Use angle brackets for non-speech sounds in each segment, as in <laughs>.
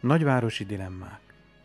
Nagyvárosi dilemmák.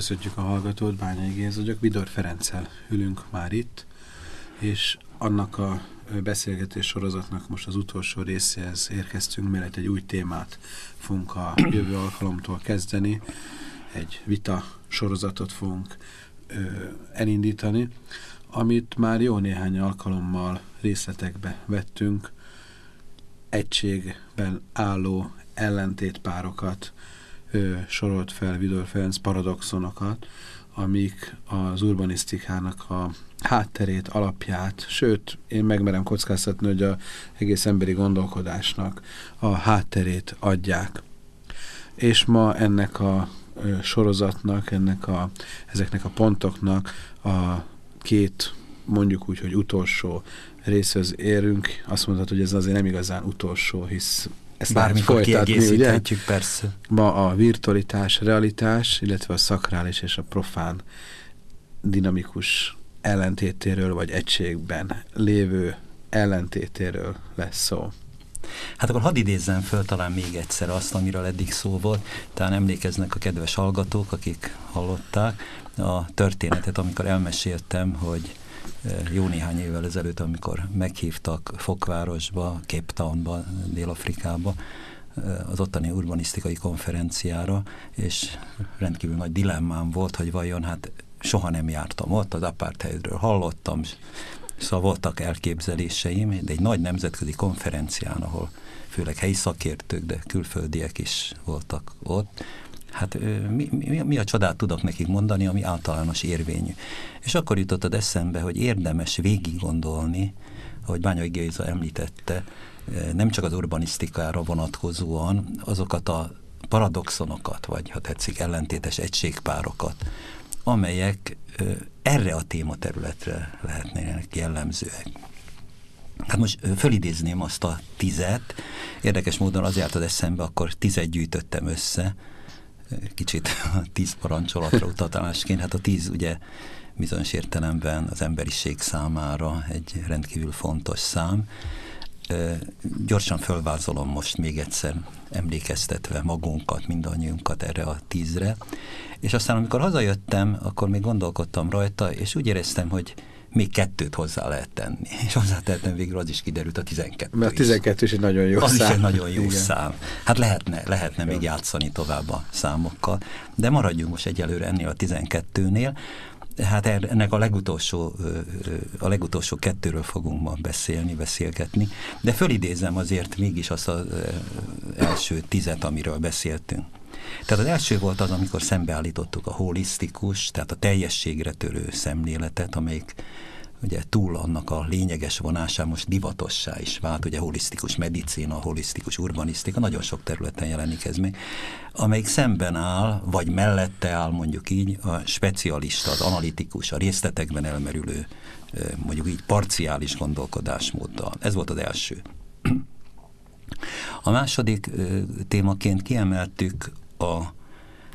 Köszöntjük a hallgatót, Bányai Géz vagyok. Vidor Ferenccel ülünk már itt, és annak a beszélgetés sorozatnak most az utolsó részéhez érkeztünk, mellett egy új témát fogunk a <coughs> jövő alkalomtól kezdeni. Egy vita sorozatot fogunk ö, elindítani, amit már jó néhány alkalommal részletekbe vettünk, egységben álló ellentétpárokat, sorolt fel Vidor Ferenc paradoxonokat, amik az urbanisztikának a hátterét, alapját, sőt, én megmerem kockáztatni, hogy a egész emberi gondolkodásnak a hátterét adják. És ma ennek a sorozatnak, ennek a, ezeknek a pontoknak a két, mondjuk úgy, hogy utolsó részhez érünk. Azt mondhatod, hogy ez azért nem igazán utolsó, hisz ezt Bármikor kiegészíthetjük, ugye? persze. Ma a virtualitás, realitás, illetve a szakrális és a profán dinamikus ellentétéről, vagy egységben lévő ellentétéről lesz szó. Hát akkor hadd idézzem föl talán még egyszer azt, amiről eddig szó volt. Talán emlékeznek a kedves hallgatók, akik hallották a történetet, amikor elmeséltem, hogy jó néhány évvel ezelőtt, amikor meghívtak Fokvárosba, Cape Townba, Dél-Afrikába, az ottani urbanisztikai konferenciára, és rendkívül nagy dilemmám volt, hogy vajon hát soha nem jártam ott, az apartheidről hallottam, szóval voltak elképzeléseim, de egy nagy nemzetközi konferencián, ahol főleg helyi szakértők, de külföldiek is voltak ott, Hát mi, mi, mi a csodát tudok nekik mondani, ami általános érvényű. És akkor jutottad eszembe, hogy érdemes végig gondolni, ahogy Bányai Géza említette, nem csak az urbanisztikára vonatkozóan azokat a paradoxonokat, vagy ha tetszik, ellentétes egységpárokat, amelyek erre a tématerületre lehetnének jellemzőek. Hát most fölidézném azt a tizet, érdekes módon az járt az eszembe, akkor tizet gyűjtöttem össze, kicsit a tíz parancsolatra utatásként. Hát a tíz ugye bizonyos értelemben az emberiség számára egy rendkívül fontos szám. Gyorsan fölvázolom most még egyszer, emlékeztetve magunkat, mindannyiunkat erre a tízre. És aztán, amikor hazajöttem, akkor még gondolkodtam rajta, és úgy éreztem, hogy még kettőt hozzá lehet tenni. És hozzátettem végül az is kiderült a 12 Mert a 12 is. egy nagyon jó az szám. Az is egy nagyon jó Igen. szám. Hát lehetne, lehetne még játszani tovább a számokkal, de maradjunk most egyelőre ennél a 12-nél. Hát er, ennek a legutolsó, a legutolsó kettőről fogunk ma beszélni, beszélgetni, de fölidézem azért mégis azt az első tizet, amiről beszéltünk. Tehát az első volt az, amikor szembeállítottuk a holisztikus, tehát a teljességre törő szemléletet, amelyik ugye túl annak a lényeges vonásán most divatossá is vált, ugye holisztikus medicína, holisztikus urbanisztika, nagyon sok területen jelenik ez még, amelyik szemben áll, vagy mellette áll mondjuk így a specialista, az analitikus, a részletekben elmerülő, mondjuk így parciális gondolkodásmóddal. Ez volt az első. A második témaként kiemeltük a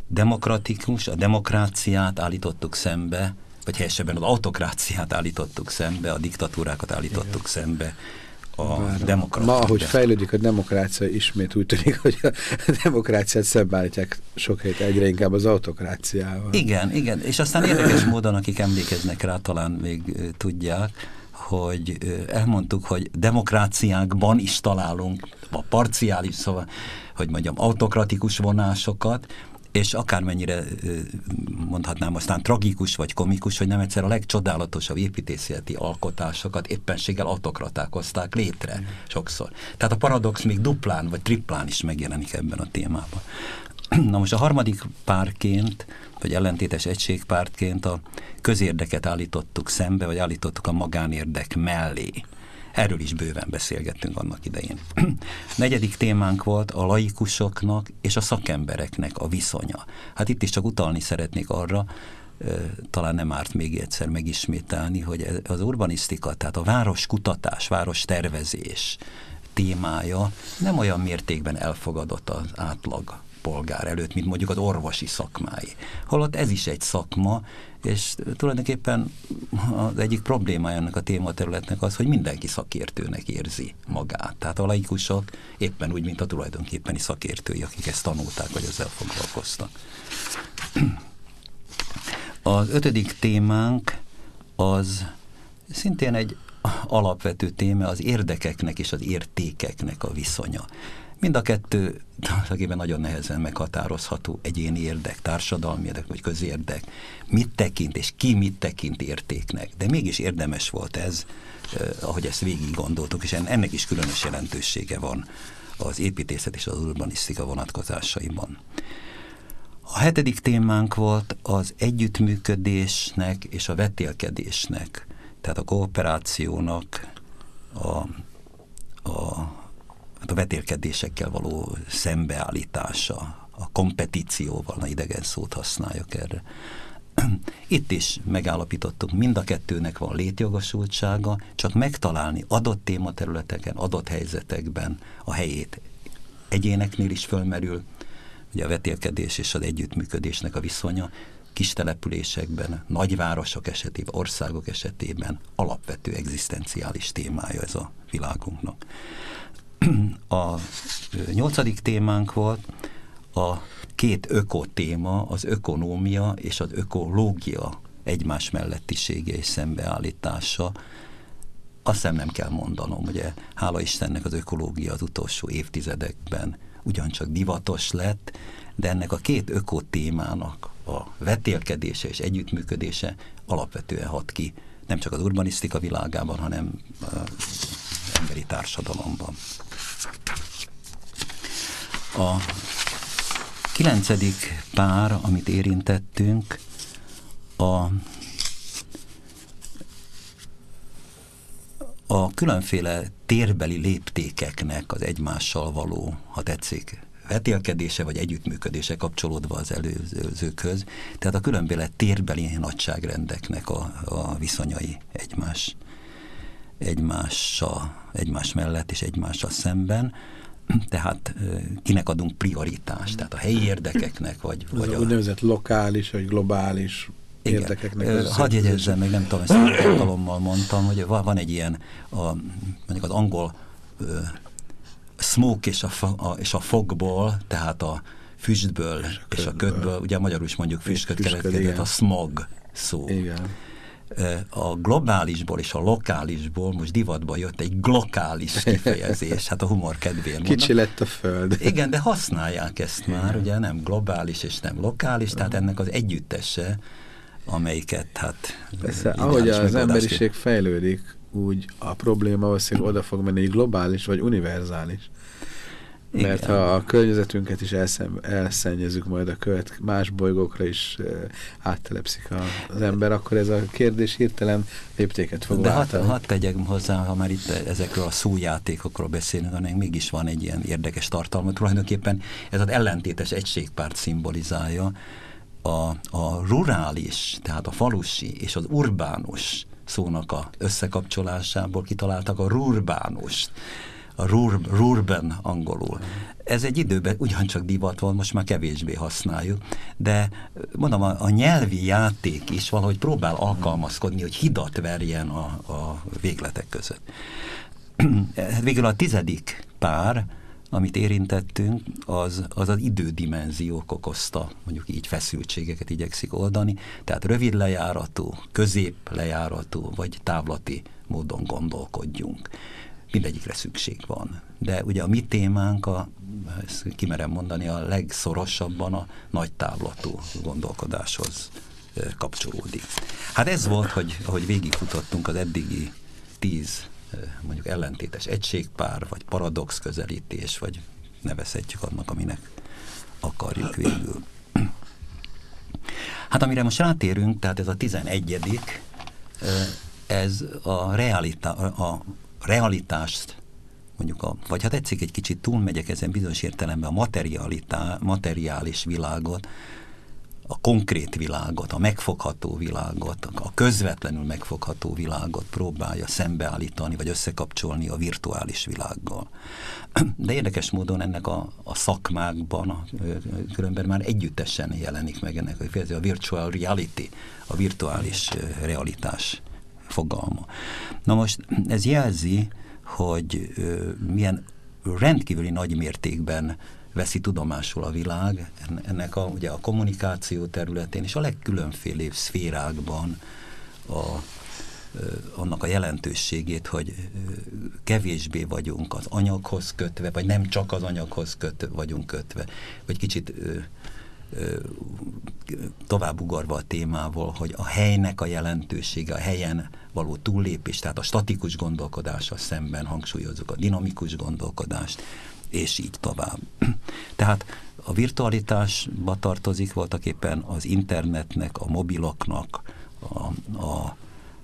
demokratikus, a demokráciát állítottuk szembe, vagy helyesebben az autokráciát állítottuk szembe, a diktatúrákat állítottuk Igen. szembe a demokrácia. Ma, ahogy fejlődik a demokrácia, ismét úgy tűnik, hogy a <laughs> demokráciát szembeállítják sok helyet egyre inkább az autokráciával. Igen, igen, és aztán érdekes módon, akik emlékeznek rá, talán még tudják, hogy elmondtuk, hogy demokráciákban is találunk a parciális, szóval, hogy mondjam, autokratikus vonásokat, és akármennyire mondhatnám aztán tragikus vagy komikus, hogy nem egyszer a legcsodálatosabb építészeti alkotásokat éppenséggel autokraták hozták létre sokszor. Tehát a paradox még duplán vagy triplán is megjelenik ebben a témában. <clears throat> Na most a harmadik párként, vagy ellentétes egységpártként a közérdeket állítottuk szembe, vagy állítottuk a magánérdek mellé. Erről is bőven beszélgettünk annak idején. <clears throat> Negyedik témánk volt a laikusoknak és a szakembereknek a viszonya. Hát itt is csak utalni szeretnék arra, talán nem árt még egyszer megismételni, hogy az urbanisztika, tehát a városkutatás, város tervezés témája nem olyan mértékben elfogadott az átlag polgár előtt, mint mondjuk az orvosi szakmái. Holott ez is egy szakma, és tulajdonképpen az egyik problémája ennek a tématerületnek az, hogy mindenki szakértőnek érzi magát. Tehát a laikusok éppen úgy, mint a tulajdonképpeni szakértői, akik ezt tanulták, vagy ezzel foglalkoztak. Az ötödik témánk az szintén egy alapvető téma az érdekeknek és az értékeknek a viszonya. Mind a kettő tulajdonképpen nagyon nehezen meghatározható egyéni érdek, társadalmi érdek vagy közérdek. Mit tekint és ki mit tekint értéknek. De mégis érdemes volt ez, eh, ahogy ezt végig gondoltuk, és ennek is különös jelentősége van az építészet és az urbanisztika vonatkozásaiban. A hetedik témánk volt az együttműködésnek és a vetélkedésnek, tehát a kooperációnak, a, a hát a vetélkedésekkel való szembeállítása, a kompetícióval, na idegen szót használjak erre. <clears throat> Itt is megállapítottuk, mind a kettőnek van létjogosultsága, csak megtalálni adott tématerületeken, adott helyzetekben a helyét. Egyéneknél is fölmerül, ugye a vetélkedés és az együttműködésnek a viszonya, kis településekben, nagyvárosok esetében, országok esetében alapvető egzisztenciális témája ez a világunknak. A nyolcadik témánk volt a két ökotéma, az ökonómia és az ökológia egymás mellettisége és szembeállítása. Azt hiszem nem kell mondanom, ugye hála Istennek az ökológia az utolsó évtizedekben ugyancsak divatos lett, de ennek a két ökotémának a vetélkedése és együttműködése alapvetően hat ki, nem csak az urbanisztika világában, hanem emberi társadalomban. A kilencedik pár, amit érintettünk, a, a különféle térbeli léptékeknek az egymással való, ha tetszik, vetélkedése vagy együttműködése kapcsolódva az előzőkhöz, tehát a különféle térbeli nagyságrendeknek a, a viszonyai egymás, egymással, egymás mellett és egymással szemben tehát kinek adunk prioritást, tehát a helyi érdekeknek, vagy... vagy a úgynevezett lokális, vagy globális igen. érdekeknek. Hadd jegyezzem, még nem tudom, ezt alkalommal mondtam, hogy van egy ilyen, a, mondjuk az angol ö, smoke és a, a, és a fogból, tehát a füstből és a, és a ködből, ugye magyarul is mondjuk füstköd keletkezett, a smog szó. Igen a globálisból és a lokálisból most divatba jött egy glokális kifejezés, hát a humor kedvéért mondom. Kicsi lett a föld. Igen, de használják ezt már, ugye nem globális és nem lokális, tehát ennek az együttese, amelyiket hát... Persze, ahogy az emberiség fejlődik, úgy a probléma valószínűleg oda fog menni, hogy globális vagy univerzális. Igen. Mert ha a környezetünket is elszem, elszennyezzük majd a követ, más bolygókra is áttelepszik az ember, akkor ez a kérdés hirtelen léptéket fog De hadd had tegyek hozzá, ha már itt ezekről a szójátékokról beszélünk, hanem mégis van egy ilyen érdekes tartalma. Tulajdonképpen ez az ellentétes egységpárt szimbolizálja a, a rurális, tehát a falusi és az urbánus szónak a összekapcsolásából kitaláltak a rurbánust a rur, angolul. Ez egy időben ugyancsak divat volt, most már kevésbé használjuk, de mondom, a, a nyelvi játék is valahogy próbál alkalmazkodni, hogy hidat verjen a, a végletek között. <clears throat> Hát végül a tizedik pár, amit érintettünk, az az, az idődimenziók okozta, mondjuk így feszültségeket igyekszik oldani, tehát rövid lejáratú, közép lejáratú, vagy távlati módon gondolkodjunk mindegyikre szükség van. De ugye a mi témánk a ezt kimerem mondani, a legszorosabban a nagy távlatú gondolkodáshoz kapcsolódik. Hát ez volt, hogy ahogy végigfutottunk az eddigi tíz mondjuk ellentétes egységpár, vagy paradox közelítés, vagy nevezhetjük annak, aminek akarjuk végül. Hát amire most rátérünk, tehát ez a 11 ez a, realita, a realitást mondjuk a, vagy ha tetszik, egy kicsit túlmegyek ezen bizonyos értelemben a materiális világot, a konkrét világot, a megfogható világot, a közvetlenül megfogható világot próbálja szembeállítani, vagy összekapcsolni a virtuális világgal. De érdekes módon ennek a, a szakmákban a, különben már együttesen jelenik meg ennek a virtual reality, a virtuális realitás fogalma. Na most ez jelzi, hogy milyen rendkívüli nagy mértékben veszi tudomásul a világ, ennek a, ugye a kommunikáció területén és a legkülönfélébb szférákban a, annak a jelentőségét, hogy kevésbé vagyunk az anyaghoz kötve, vagy nem csak az anyaghoz köt, vagyunk kötve, vagy kicsit tovább ugorva a témával, hogy a helynek a jelentősége, a helyen való túllépés, tehát a statikus gondolkodással szemben hangsúlyozzuk a dinamikus gondolkodást, és így tovább. <clears throat> Tehát a virtualitásba tartozik voltak éppen az internetnek, a mobiloknak, a, a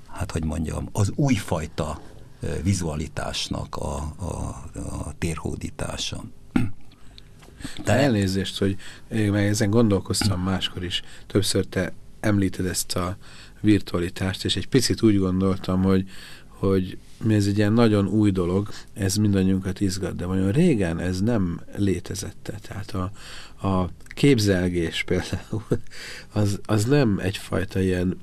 hát hogy mondjam, az újfajta vizualitásnak a, a, a térhódítása. De elnézést, hogy én meg ezen gondolkoztam máskor is. Többször te említed ezt a virtualitást, és egy picit úgy gondoltam, hogy, hogy mi ez egy ilyen nagyon új dolog, ez mindannyiunkat izgat, de vajon régen ez nem létezette. Tehát a, a képzelgés például, <laughs> az, az nem egyfajta ilyen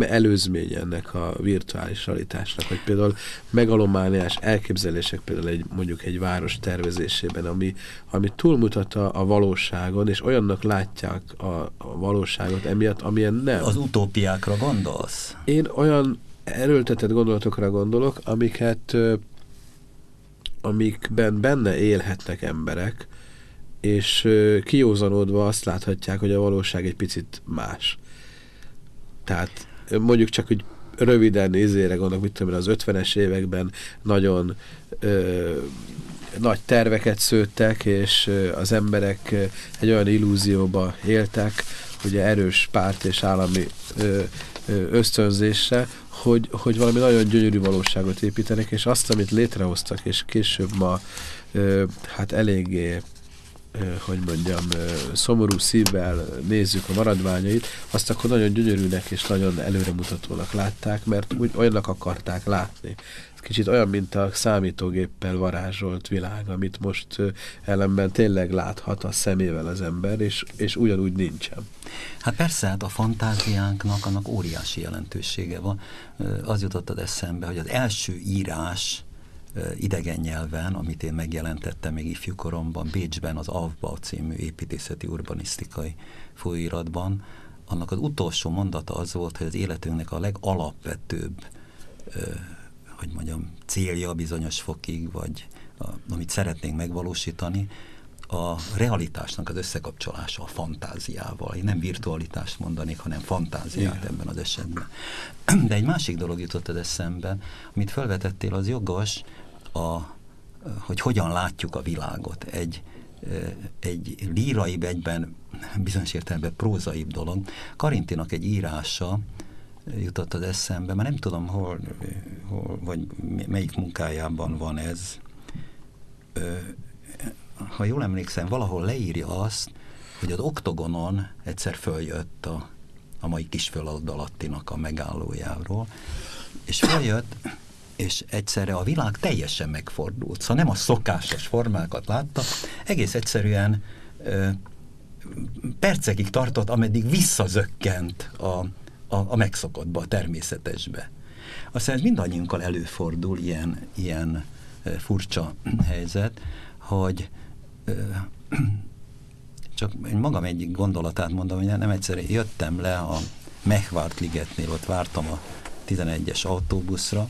előzmény ennek a virtuális realitásnak, hogy például megalomániás elképzelések például egy, mondjuk egy város tervezésében, ami, ami túlmutatta a valóságon, és olyannak látják a, a valóságot emiatt, amilyen nem. Az utópiákra gondolsz? Én olyan erőltetett gondolatokra gondolok, amiket amikben benne élhetnek emberek, és kiózanodva azt láthatják, hogy a valóság egy picit más. Tehát mondjuk csak, hogy röviden nézére gondolok, mit tudom az 50-es években nagyon ö, nagy terveket szőttek, és az emberek egy olyan illúzióba éltek, hogy erős párt és állami ö, ösztönzése, hogy, hogy valami nagyon gyönyörű valóságot építenek, és azt, amit létrehoztak, és később ma ö, hát eléggé hogy mondjam, szomorú szívvel nézzük a maradványait, azt akkor nagyon gyönyörűnek és nagyon előremutatónak látták, mert úgy olyannak akarták látni. Kicsit olyan, mint a számítógéppel varázsolt világ, amit most ellenben tényleg láthat a szemével az ember, és, és ugyanúgy nincsen. Hát persze, hát a fantáziánknak annak óriási jelentősége van. Az jutott az eszembe, hogy az első írás, idegen nyelven, amit én megjelentettem még ifjúkoromban, Bécsben az Avba című építészeti urbanisztikai folyóiratban, annak az utolsó mondata az volt, hogy az életünknek a legalapvetőbb, hogy mondjam, célja bizonyos fokig, vagy a, amit szeretnénk megvalósítani, a realitásnak az összekapcsolása a fantáziával. Én nem virtualitást mondanék, hanem fantáziát Igen. ebben az esetben. De egy másik dolog jutott az eszembe, amit felvetettél, az jogos, a, hogy hogyan látjuk a világot. Egy, egy líraibb egyben, bizonyos értelemben prózaibb dolog. Karintinak egy írása jutott az eszembe, mert nem tudom, hol, hol vagy melyik munkájában van ez. Ha jól emlékszem, valahol leírja azt, hogy az oktogonon egyszer följött a, a mai kisföladalattinak a megállójáról, és följött, és egyszerre a világ teljesen megfordult. Szóval nem a szokásos formákat látta, egész egyszerűen ö, percekig tartott, ameddig visszazökkent a, a, a megszokottba, a természetesbe. Aztán ez mindannyiunkkal előfordul ilyen, ilyen furcsa helyzet, hogy ö, <clears throat> csak magam egyik gondolatát mondom, hogy nem egyszer jöttem le a Mechvárt ligetnél, ott vártam a 11-es autóbuszra,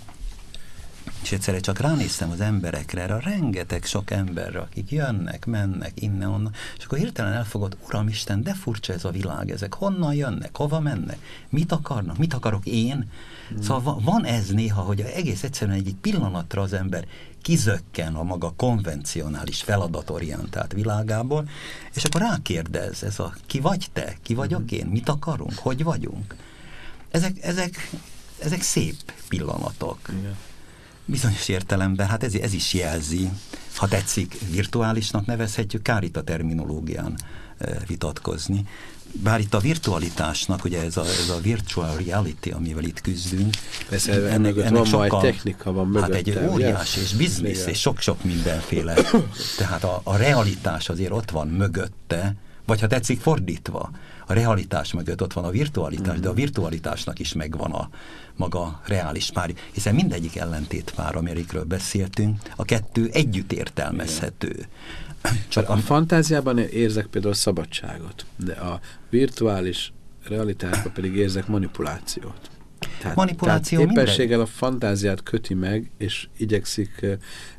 És egyszerre csak ránéztem az emberekre, erre a rengeteg sok emberre, akik jönnek, mennek innen-onnan, és akkor hirtelen elfogott, Uram Isten, de furcsa ez a világ, ezek honnan jönnek, hova mennek, mit akarnak, mit akarok én? Hmm. Szóval van ez néha, hogy egész egyszerűen egy pillanatra az ember kizökken a maga konvencionális feladatorientált világából, és akkor rákérdez, ez a ki vagy te, ki vagyok hmm. én, mit akarunk, hogy vagyunk? Ezek, ezek, ezek szép pillanatok. Igen bizonyos értelemben, hát ez, ez is jelzi, ha tetszik, virtuálisnak nevezhetjük, kár itt a terminológián vitatkozni. Bár itt a virtualitásnak, ugye ez a, ez a virtual reality, amivel itt küzdünk, Persze, ennek, ennek van sokkal, technika van mögötte. Hát egy óriás és biznisz, és sok-sok mindenféle. Tehát a, a realitás azért ott van mögötte, vagy ha tetszik fordítva, a realitás mögött ott van a virtualitás, mm. de a virtualitásnak is megvan a maga reális pár, hiszen mindegyik ellentét pár, amikről beszéltünk, a kettő együtt értelmezhető. Csak a, a fantáziában érzek például szabadságot, de a virtuális realitásban pedig érzek manipulációt. Tehát, Manipuláció tehát éppenséggel a fantáziát köti meg, és igyekszik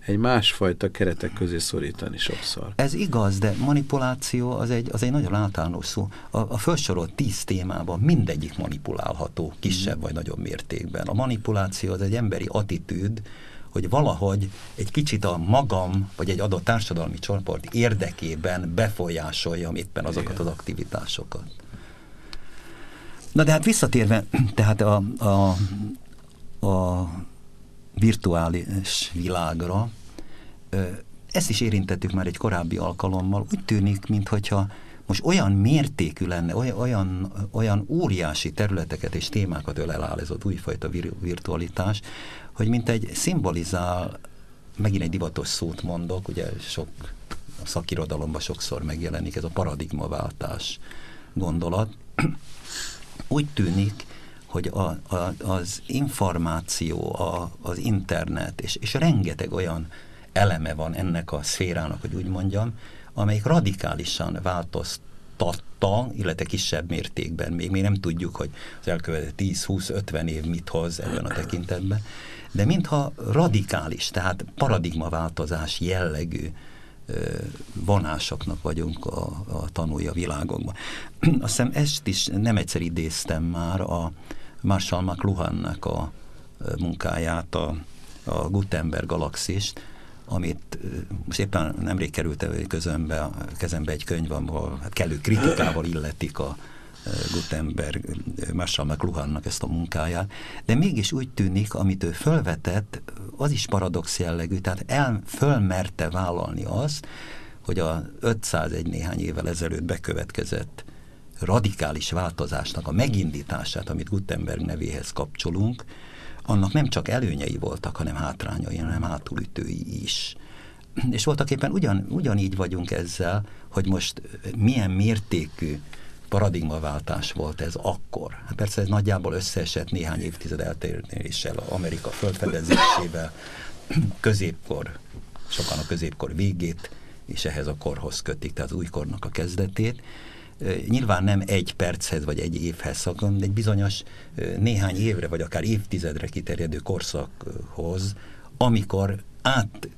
egy másfajta keretek közé szorítani sokszor. Ez igaz, de manipuláció az egy, az egy nagyon általános szó. A, a felsorolt tíz témában mindegyik manipulálható, kisebb mm. vagy nagyobb mértékben. A manipuláció az egy emberi attitűd, hogy valahogy egy kicsit a magam, vagy egy adott társadalmi csoport érdekében befolyásoljam éppen azokat Igen. az aktivitásokat. Na de hát visszatérve, <clears throat> tehát a, a, a virtuális világra, ezt is érintettük már egy korábbi alkalommal, úgy tűnik, mintha most olyan mértékű lenne, olyan, olyan, óriási területeket és témákat ölel áll ez az újfajta vir virtualitás, hogy mint egy szimbolizál, megint egy divatos szót mondok, ugye sok a szakirodalomban sokszor megjelenik ez a paradigmaváltás gondolat, <clears throat> úgy tűnik, hogy a, a, az információ, a, az internet, és, és rengeteg olyan eleme van ennek a szférának, hogy úgy mondjam, amelyik radikálisan változtatta, illetve kisebb mértékben, még, még nem tudjuk, hogy az elkövető 10-20-50 év mit hoz ebben a tekintetben, de mintha radikális, tehát paradigmaváltozás jellegű vonásoknak vagyunk a, a tanulja a világokban. Azt hiszem ezt is nem egyszer idéztem már a Marshall McLuhannak a munkáját, a, a Gutenberg galaxist, amit most éppen nemrég került közömbe, kezembe egy könyv, ahol hát kellő kritikával illetik a, Gutenberg, Marshall McLuhannak ezt a munkáját, de mégis úgy tűnik, amit ő fölvetett, az is paradox jellegű, tehát el, fölmerte vállalni az, hogy a 501 néhány évvel ezelőtt bekövetkezett radikális változásnak a megindítását, amit Gutenberg nevéhez kapcsolunk, annak nem csak előnyei voltak, hanem hátrányai, hanem hátulütői is. És voltak éppen ugyan, ugyanígy vagyunk ezzel, hogy most milyen mértékű paradigmaváltás volt ez akkor. Hát persze ez nagyjából összeesett néhány évtized eltéréssel, Amerika földfedezésével, középkor, sokan a középkor végét, és ehhez a korhoz kötik, tehát az újkornak a kezdetét. Nyilván nem egy perchez vagy egy évhez de egy bizonyos néhány évre vagy akár évtizedre kiterjedő korszakhoz, amikor át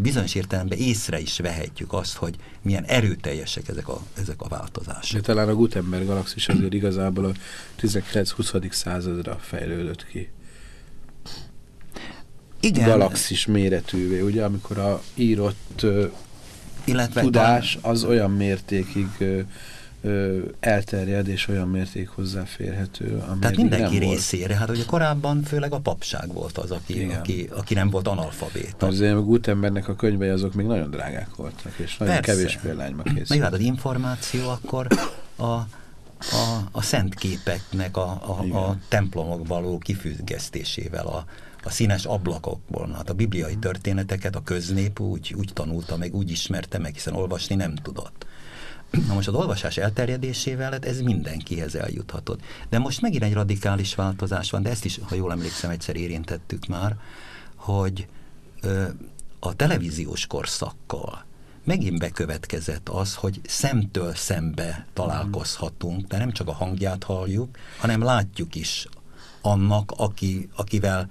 bizonyos értelemben észre is vehetjük azt, hogy milyen erőteljesek ezek a, ezek a változások. De talán a Gutenberg galaxis azért igazából a 19-20. századra fejlődött ki. Igen. Galaxis méretűvé, ugye, amikor a írott illetve tudás az olyan mértékig ö, elterjed és olyan mérték hozzáférhető. Tehát mindenki nem részére. Volt. Hát ugye korábban főleg a papság volt az, aki, aki, aki nem volt analfabéta. Azért a Gutenbergnek a könyvei azok még nagyon drágák voltak, és nagyon Persze. kevés példányba készültek. Na az információ akkor a, a, a szent képeknek a, a, a templomok való kifüggesztésével, a, a színes ablakokból. Hát a bibliai történeteket a köznép úgy, úgy tanulta meg, úgy ismerte meg, hiszen olvasni nem tudott. Na most az olvasás elterjedésével hát ez mindenkihez eljuthatott. De most megint egy radikális változás van, de ezt is, ha jól emlékszem, egyszer érintettük már, hogy ö, a televíziós korszakkal megint bekövetkezett az, hogy szemtől szembe találkozhatunk, de nem csak a hangját halljuk, hanem látjuk is annak, aki, akivel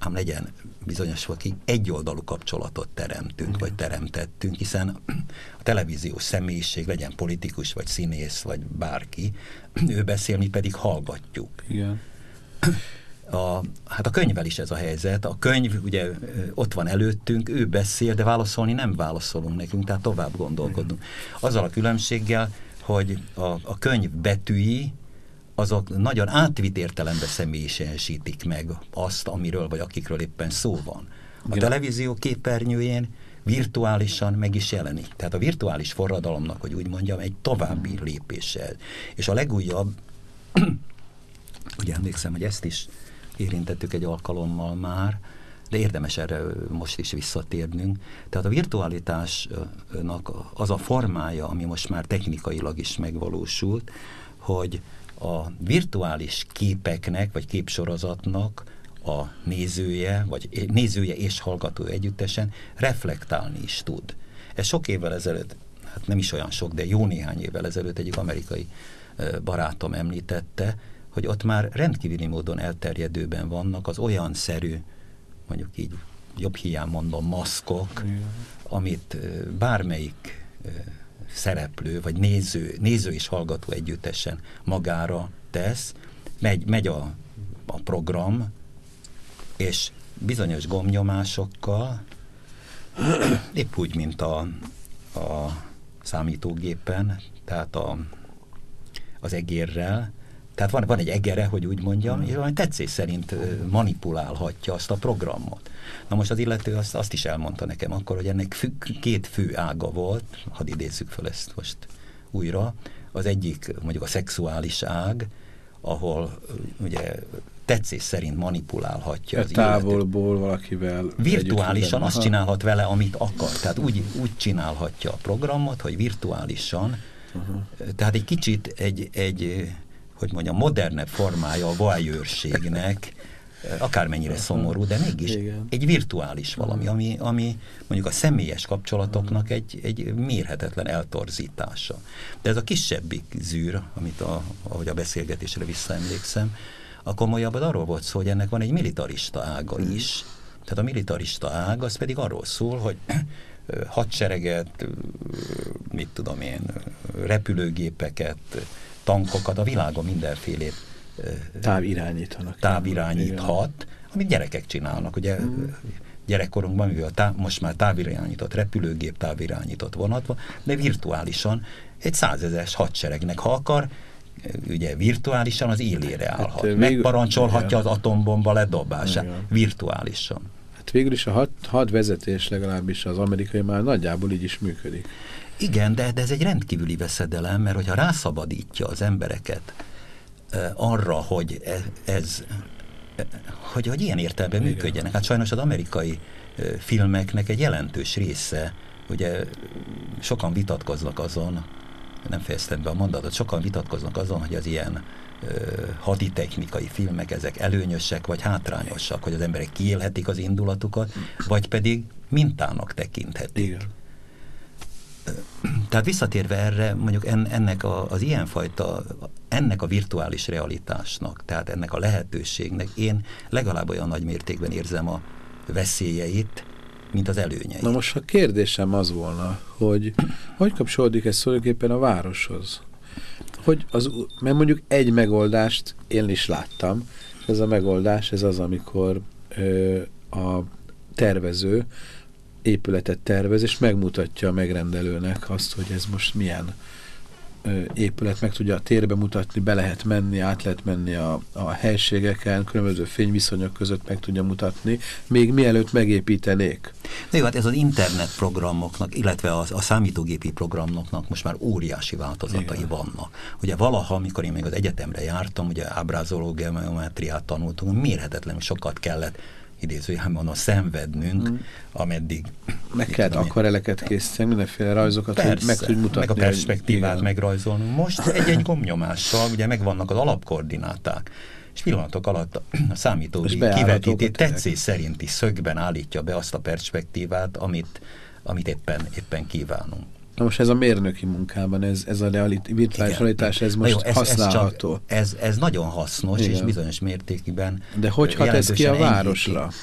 ám legyen bizonyos valaki egyoldalú kapcsolatot teremtünk, Igen. vagy teremtettünk, hiszen a televíziós személyiség, legyen politikus, vagy színész, vagy bárki, ő beszél, mi pedig hallgatjuk. Igen. A, hát a könyvvel is ez a helyzet. A könyv ugye ott van előttünk, ő beszél, de válaszolni nem válaszolunk nekünk, tehát tovább gondolkodunk. Azzal a különbséggel, hogy a, a könyv betűi azok nagyon átvitt értelembe személyiségesítik meg azt, amiről vagy akikről éppen szó van. A televízió képernyőjén virtuálisan meg is jelenik. Tehát a virtuális forradalomnak, hogy úgy mondjam, egy további lépéssel. És a legújabb, <clears throat> ugye emlékszem, hogy ezt is érintettük egy alkalommal már, de érdemes erre most is visszatérnünk. Tehát a virtualitásnak az a formája, ami most már technikailag is megvalósult, hogy a virtuális képeknek, vagy képsorozatnak a nézője, vagy nézője és hallgató együttesen reflektálni is tud. Ez sok évvel ezelőtt, hát nem is olyan sok, de jó néhány évvel ezelőtt egyik amerikai barátom említette, hogy ott már rendkívüli módon elterjedőben vannak az olyan szerű, mondjuk így jobb hiány mondom, maszkok, amit bármelyik szereplő, vagy néző, néző és hallgató együttesen magára tesz, megy, megy a, a program, és bizonyos gomnyomásokkal, <clears throat> épp úgy, mint a, a számítógépen, tehát a, az egérrel, tehát van, van egy egere, hogy úgy mondjam, és valami tetszés szerint manipulálhatja azt a programot. Na most az illető azt, azt is elmondta nekem akkor, hogy ennek fü, két fő ága volt, hadd idézzük fel ezt most újra. Az egyik mondjuk a szexuális ág, ahol ugye tetszés szerint manipulálhatja az távolból illető. valakivel. Virtuálisan azt csinálhat vele, amit akar. Tehát úgy, úgy csinálhatja a programot, hogy virtuálisan. Uh -huh. Tehát egy kicsit egy, egy hogy mondjam, modernebb formája a vajőrségnek, akármennyire szomorú, de mégis Igen. egy virtuális valami, ami, ami mondjuk a személyes kapcsolatoknak egy, egy mérhetetlen eltorzítása. De ez a kisebbik zűr, amit a, ahogy a beszélgetésre visszaemlékszem, a komolyabban arról volt szó, hogy ennek van egy militarista ága mhm. is. Tehát a militarista ág az pedig arról szól, hogy hadsereget, mit tudom én, repülőgépeket, tankokat, a világon mindenfélét távirányítanak. Távirányíthat, amit gyerekek csinálnak. Ugye mm. gyerekkorunkban, mivel tá, most már távirányított repülőgép, távirányított vonatva, de virtuálisan egy százezes hadseregnek, ha akar, ugye virtuálisan az élére hát, állhat. Hát, Megparancsolhatja igen. az atombomba ledobását igen. virtuálisan. Hát végül is a had, hadvezetés legalábbis az amerikai már nagyjából így is működik. Igen, de, de ez egy rendkívüli veszedelem, mert hogyha rászabadítja az embereket e, arra, hogy ez, ez e, hogy, hogy ilyen értelemben működjenek. Hát sajnos az amerikai e, filmeknek egy jelentős része, ugye sokan vitatkoznak azon, nem fejeztem be a mondatot, sokan vitatkoznak azon, hogy az ilyen haditechnikai filmek, ezek előnyösek vagy hátrányosak, hogy az emberek kiélhetik az indulatukat, vagy pedig mintának tekinthetik. Igen tehát visszatérve erre, mondjuk ennek a, az ilyenfajta, ennek a virtuális realitásnak, tehát ennek a lehetőségnek én legalább olyan nagy mértékben érzem a veszélyeit, mint az előnyeit. Na most a kérdésem az volna, hogy hogy kapcsolódik ez tulajdonképpen a városhoz? Hogy az, mert mondjuk egy megoldást én is láttam, ez a megoldás, ez az, amikor ö, a tervező épületet tervez, és megmutatja a megrendelőnek azt, hogy ez most milyen épület, meg tudja a térbe mutatni, be lehet menni, át lehet menni a, a helységeken, különböző fényviszonyok között meg tudja mutatni, még mielőtt megépítenék. De jó, hát ez az internet programoknak, illetve a, a számítógépi programoknak most már óriási változatai Igen. vannak. Ugye valaha, amikor én még az egyetemre jártam, ugye ábrázoló geometriát tanultunk, mérhetetlenül sokat kellett idézőjelben a szenvednünk, mm. ameddig... Meg kellett akvareleket készíteni, mindenféle rajzokat, Persze, hogy meg tudj mutatni. meg a perspektívát hogy, megrajzolnunk. Most egy-egy gomnyomással, ugye megvannak az alapkoordináták, és pillanatok alatt a számítógép kivetíti tetszés szerinti szögben állítja be azt a perspektívát, amit, amit éppen, éppen kívánunk. Na most ez a mérnöki munkában, ez, ez a virtuális realitás, ez most jó, ez, használható. Ez, ez, ez nagyon hasznos, Igen. és bizonyos mértékben De hogy hat ez ki a városra? Enyhíti.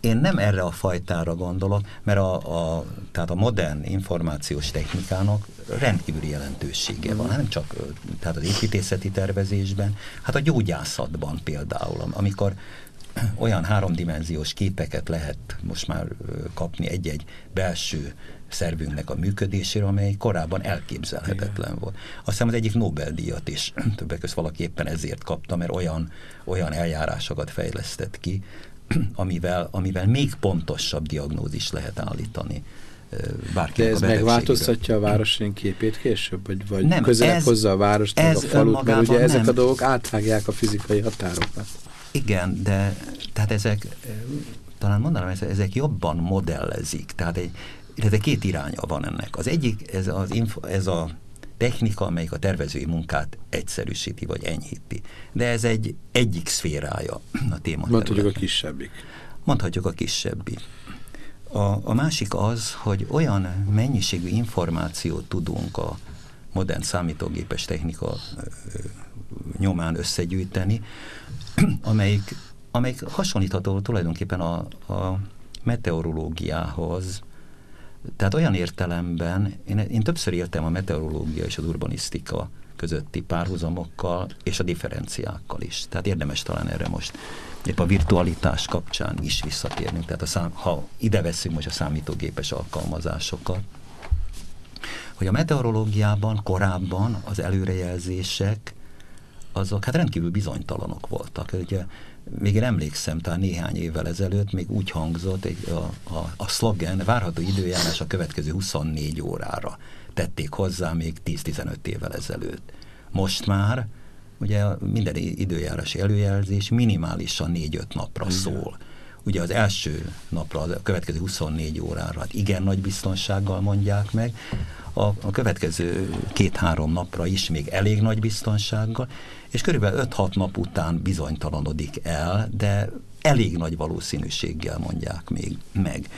Én nem erre a fajtára gondolok, mert a, a, tehát a modern információs technikának rendkívüli jelentősége van, nem csak tehát az építészeti tervezésben, hát a gyógyászatban például, amikor olyan háromdimenziós képeket lehet most már kapni egy-egy belső szervünknek a működéséről, amely korábban elképzelhetetlen Igen. volt. Azt hiszem az egyik Nobel-díjat is <clears throat> többek között valaki éppen ezért kapta, mert olyan, olyan eljárásokat fejlesztett ki, <clears throat> amivel, amivel még pontosabb diagnózis lehet állítani. De ez a megváltoztatja a városunk képét később? Vagy, vagy nem, közelebb ez, hozza a várost, ez a falut? Mert ugye ezek nem. a dolgok átvágják a fizikai határokat. Igen, de tehát ezek, talán mondanám, ezek jobban modellezik. Tehát egy, illetve két iránya van ennek. Az egyik, ez, az info, ez a technika, amelyik a tervezői munkát egyszerűsíti vagy enyhíti. De ez egy egyik szférája a téma. Mondhatjuk a kisebbik. Mondhatjuk a kisebbik. A, a másik az, hogy olyan mennyiségű információt tudunk a modern számítógépes technika nyomán összegyűjteni, <clears throat> amelyik, amelyik hasonlítható tulajdonképpen a, a meteorológiához, tehát olyan értelemben, én, én többször éltem a meteorológia és az urbanisztika közötti párhuzamokkal és a differenciákkal is. Tehát érdemes talán erre most épp a virtualitás kapcsán is visszatérnünk. Tehát a szám, ha ide veszünk most a számítógépes alkalmazásokat, hogy a meteorológiában korábban az előrejelzések azok hát rendkívül bizonytalanok voltak. Ugye még én emlékszem, talán néhány évvel ezelőtt még úgy hangzott egy, a, a, a szlogen, várható időjárás a következő 24 órára tették hozzá még 10-15 évvel ezelőtt. Most már ugye minden időjárási előjelzés minimálisan 4-5 napra Igen. szól. Ugye az első napra, a következő 24 órára hát igen nagy biztonsággal mondják meg, a, a következő két-három napra is még elég nagy biztonsággal, és körülbelül 5-6 nap után bizonytalanodik el, de elég nagy valószínűséggel mondják még meg.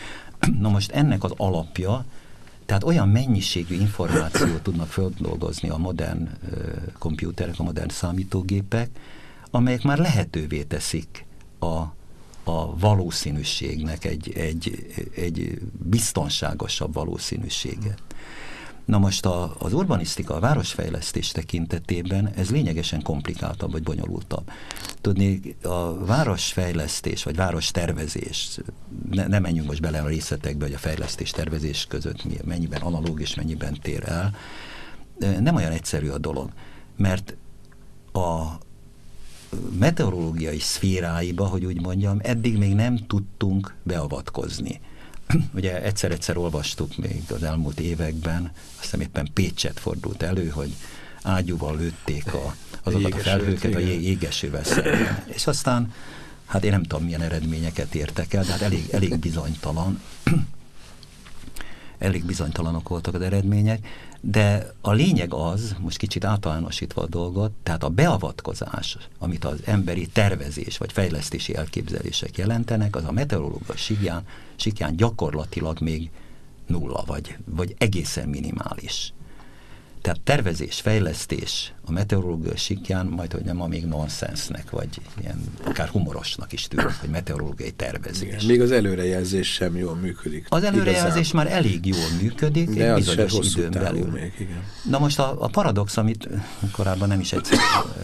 Na most ennek az alapja, tehát olyan mennyiségű információt tudnak földolgozni a modern komputerek, a modern számítógépek, amelyek már lehetővé teszik a, a valószínűségnek egy, egy, egy biztonságosabb valószínűséget. Na most a, az urbanisztika, a városfejlesztés tekintetében ez lényegesen komplikáltabb vagy bonyolultabb. Tudni, a városfejlesztés vagy várostervezés, ne, ne menjünk most bele a részletekbe, hogy a fejlesztés tervezés között mennyiben analóg és mennyiben tér el, nem olyan egyszerű a dolog, mert a meteorológiai szféráiba, hogy úgy mondjam, eddig még nem tudtunk beavatkozni. Ugye egyszer-egyszer olvastuk még az elmúlt években, aztán éppen Pécset fordult elő, hogy ágyúval lőtték a, azokat a felhőket a jégesővel szemben. És aztán, hát én nem tudom milyen eredményeket értek el, de hát elég, elég bizonytalan, elég bizonytalanok voltak az eredmények, de a lényeg az, most kicsit általánosítva a dolgot, tehát a beavatkozás, amit az emberi tervezés vagy fejlesztési elképzelések jelentenek, az a meteorológus síkján, síkján gyakorlatilag még nulla, vagy, vagy egészen minimális. Tehát tervezés, fejlesztés a meteorológia sikján, majd hogy nem ma még nonsensnek, vagy ilyen akár humorosnak is tűnik, hogy meteorológiai tervezés. Igen, még az előrejelzés sem jól működik. Az előrejelzés igazán. már elég jól működik, De egy bizonyos időn belül. Még, igen. Na most a, a paradox, amit korábban nem is egyszer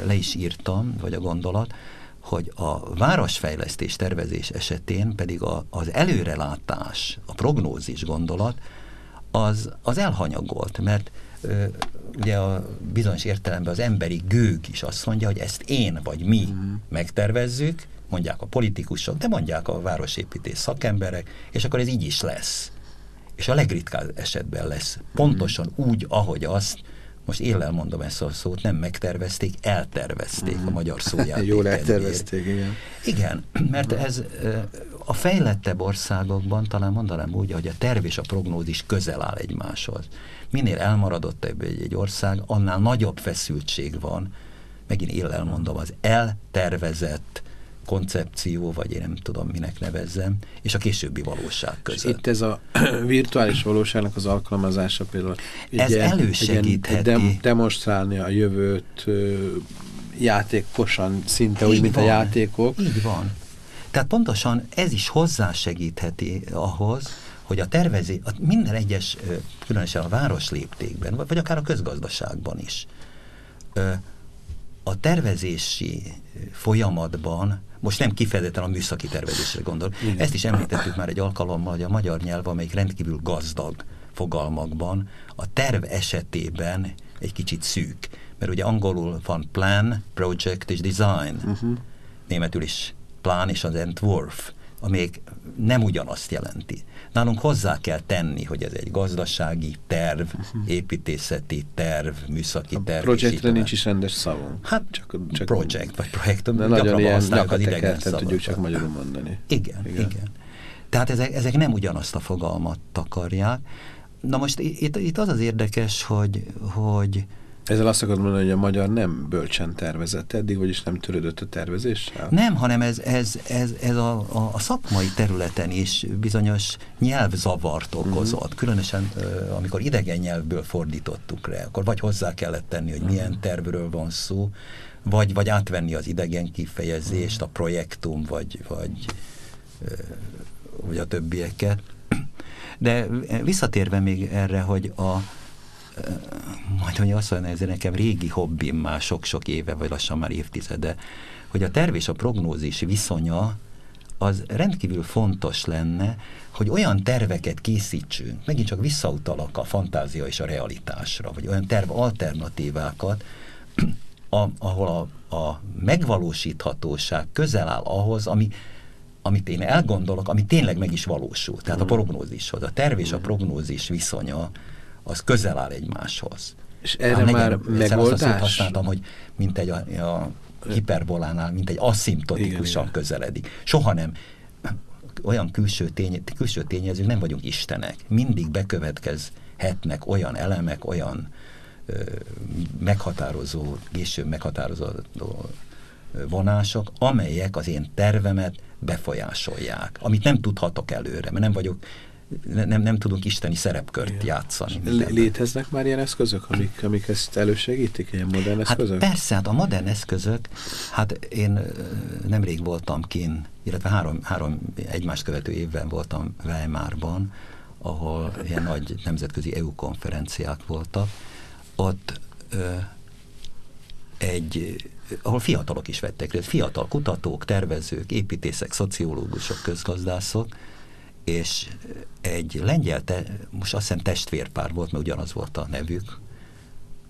le is írtam, vagy a gondolat, hogy a városfejlesztés tervezés esetén pedig a, az előrelátás, a prognózis gondolat, az, az elhanyagolt, mert ugye a bizonyos értelemben az emberi gőg is azt mondja, hogy ezt én vagy mi uh-huh. megtervezzük, mondják a politikusok, de mondják a városépítés szakemberek, és akkor ez így is lesz. És a legritkább esetben lesz. Pontosan uh-huh. úgy, ahogy azt, most éllel mondom ezt a szót, nem megtervezték, eltervezték a magyar <laughs> szóját. Jól eltervezték, igen. Igen, mert ez a fejlettebb országokban talán mondanám úgy, hogy a terv és a prognózis közel áll egymáshoz minél elmaradottabb egy, egy ország, annál nagyobb feszültség van, megint éllel mondom, az eltervezett koncepció, vagy én nem tudom, minek nevezzem, és a későbbi valóság között. Itt ez a <clears throat> virtuális valóságnak az alkalmazása például ez ilyen, elősegítheti. Dem demonstrálni a jövőt játékosan, szinte Így úgy, mint van. a játékok. Így van. Tehát pontosan ez is hozzásegítheti ahhoz, hogy a tervezés, minden egyes, különösen a város léptékben, vagy akár a közgazdaságban is, a tervezési folyamatban, most nem kifejezetten a műszaki tervezésre gondol, Igen. ezt is említettük már egy alkalommal, hogy a magyar nyelv, amelyik rendkívül gazdag fogalmakban, a terv esetében egy kicsit szűk, mert ugye angolul van plan, project és design, uh -huh. németül is plan és az Entwurf, amelyik nem ugyanazt jelenti. Nálunk hozzá kell tenni, hogy ez egy gazdasági terv, mhm. építészeti terv, műszaki a terv. Projektre nincs is rendes szavunk. Hát csak, csak projekt vagy projekt, de nagyon ilyen az idegen tudjuk csak magyarul mondani. Igen, igen. igen. Tehát ezek, ezek nem ugyanazt a fogalmat takarják. Na most itt, itt az az érdekes, hogy, hogy ezzel azt akarod mondani, hogy a magyar nem bölcsen tervezett eddig, vagyis nem törődött a tervezéssel? Nem, hanem ez, ez, ez, ez a, a, a szakmai területen is bizonyos nyelvzavart okozott. Uh mhm. -huh. Különösen, amikor idegen nyelvből fordítottuk rá, akkor vagy hozzá kellett tenni, hogy milyen uh mhm. -huh. tervről van szó, vagy, vagy átvenni az idegen kifejezést, uh -huh. a projektum, vagy, vagy, vagy a többieket. De visszatérve még erre, hogy a majd hogy azt mondja, ez nekem régi hobbim már sok-sok éve, vagy lassan már évtizede, hogy a terv és a prognózis viszonya az rendkívül fontos lenne, hogy olyan terveket készítsünk, megint csak visszautalak a fantázia és a realitásra, vagy olyan terv alternatívákat, a, ahol a, a megvalósíthatóság közel áll ahhoz, ami, amit én elgondolok, ami tényleg meg is valósul. Tehát a mm. prognózishoz. A terv és a mm. prognózis viszonya az közel áll egymáshoz. És erre hát már megoldás? Azt használtam, hogy mint egy a, a hiperbolánál, mint egy asszimptotikusan közeledik. Soha nem olyan külső, tény, külső tényezők nem vagyunk istenek. Mindig bekövetkezhetnek olyan elemek, olyan ö, meghatározó, később meghatározó vonások, amelyek az én tervemet befolyásolják, amit nem tudhatok előre, mert nem vagyok nem, nem tudunk isteni szerepkört játszani. Léteznek már ilyen eszközök, amik, amik ezt elősegítik, ilyen modern hát eszközök? Hát persze, hát a modern eszközök, hát én nemrég voltam kin, illetve három, három egymást követő évben voltam Weimarban, ahol ilyen nagy nemzetközi EU konferenciák voltak. Ott ö, egy ahol fiatalok is vettek részt, fiatal kutatók, tervezők, építészek, szociológusok, közgazdászok, és egy lengyel, te, most azt hiszem testvérpár volt, mert ugyanaz volt a nevük,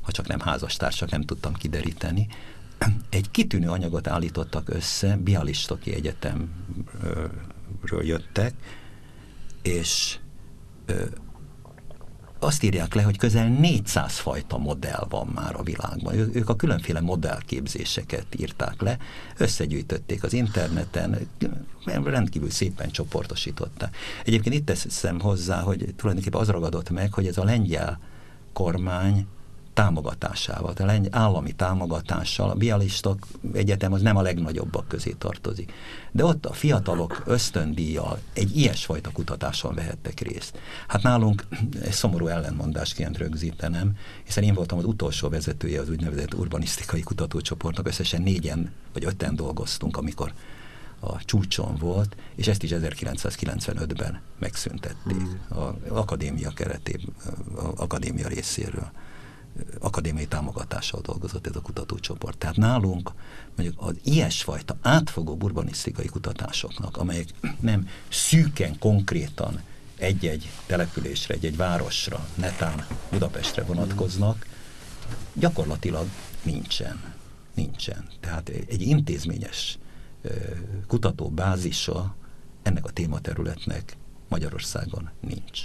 ha csak nem házastársak, nem tudtam kideríteni, egy kitűnő anyagot állítottak össze, Bialistoki Egyetemről jöttek, és azt írják le, hogy közel 400 fajta modell van már a világban. Ő, ők a különféle modellképzéseket írták le, összegyűjtötték az interneten, rendkívül szépen csoportosították. Egyébként itt teszem hozzá, hogy tulajdonképpen az ragadott meg, hogy ez a lengyel kormány támogatásával, tehát állami támogatással. A Bialistok Egyetem az nem a legnagyobbak közé tartozik. De ott a fiatalok ösztöndíjjal egy ilyesfajta kutatáson vehettek részt. Hát nálunk egy szomorú ellenmondásként rögzítenem, hiszen én voltam az utolsó vezetője az úgynevezett urbanisztikai kutatócsoportnak, összesen négyen vagy öten dolgoztunk, amikor a csúcson volt, és ezt is 1995-ben megszüntették mm. az akadémia keretében, akadémia részéről akadémiai támogatással dolgozott ez a kutatócsoport. Tehát nálunk mondjuk az ilyesfajta átfogó urbanisztikai kutatásoknak, amelyek nem szűken, konkrétan egy-egy településre, egy-egy városra, netán Budapestre vonatkoznak, gyakorlatilag nincsen. Nincsen. Tehát egy intézményes kutatóbázisa ennek a tématerületnek Magyarországon nincs.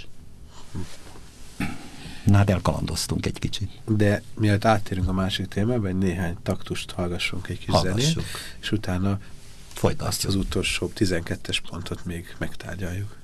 Na hát elkalandoztunk egy kicsit. De mielőtt áttérünk a másik témába, egy néhány taktust hallgassunk egy kis Hallgassuk. zenét, és utána Folytatjuk. azt az utolsó 12-es pontot még megtárgyaljuk.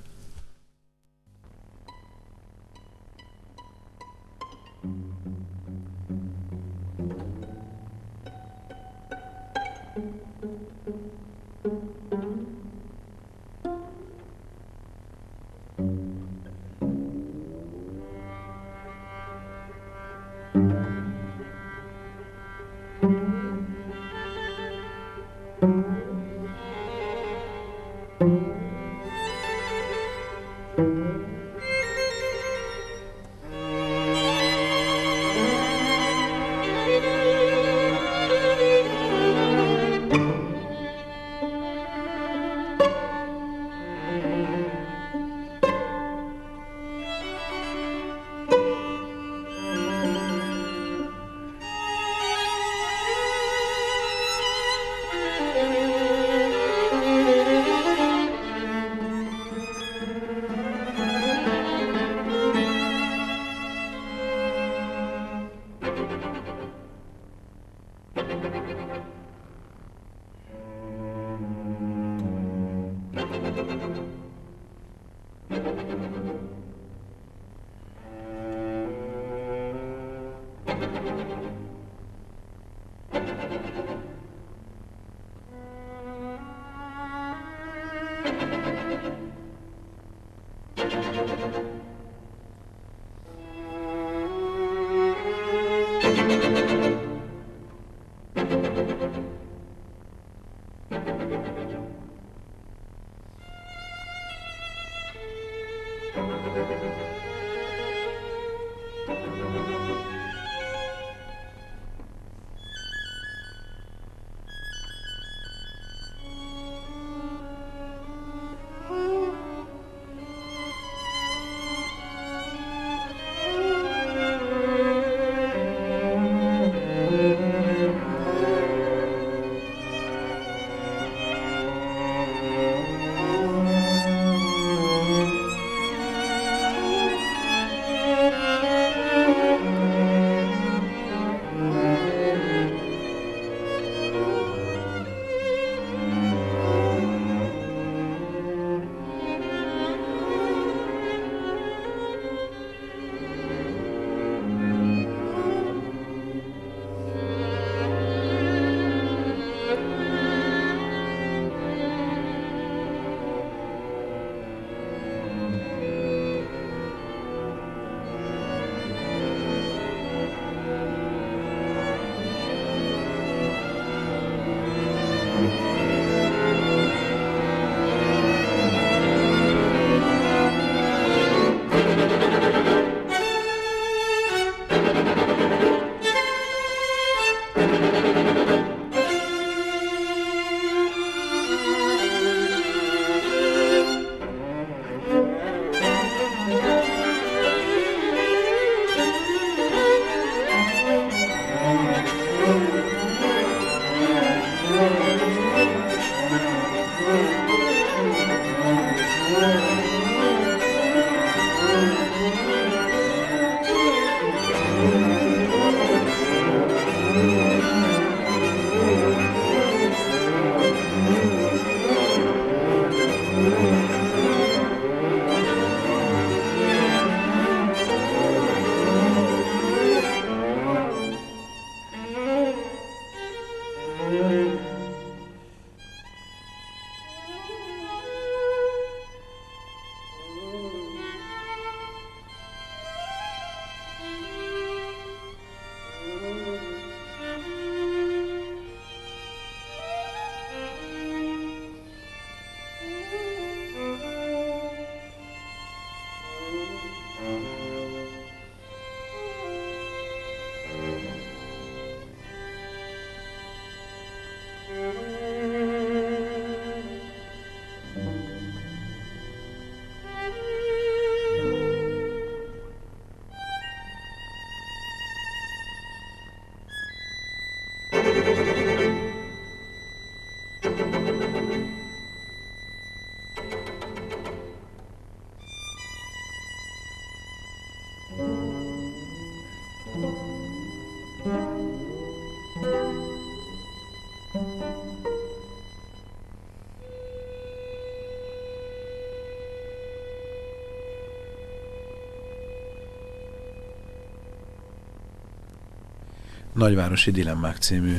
Nagyvárosi Dilemmák című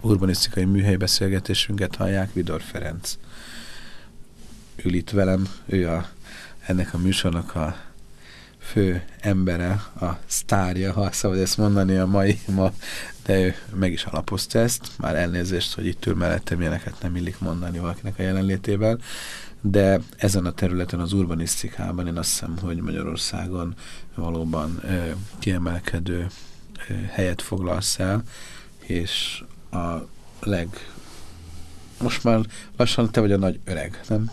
urbanisztikai műhely beszélgetésünket hallják, Vidor Ferenc ül itt velem, ő a, ennek a műsornak a fő embere, a sztárja, ha szabad ezt mondani a mai ma, de ő meg is alapozta ezt, már elnézést, hogy itt ül mellettem, ilyeneket nem illik mondani valakinek a jelenlétében, de ezen a területen az urbanisztikában én azt hiszem, hogy Magyarországon valóban ö, kiemelkedő helyet foglalsz el, és a leg... Most már lassan te vagy a nagy öreg, nem?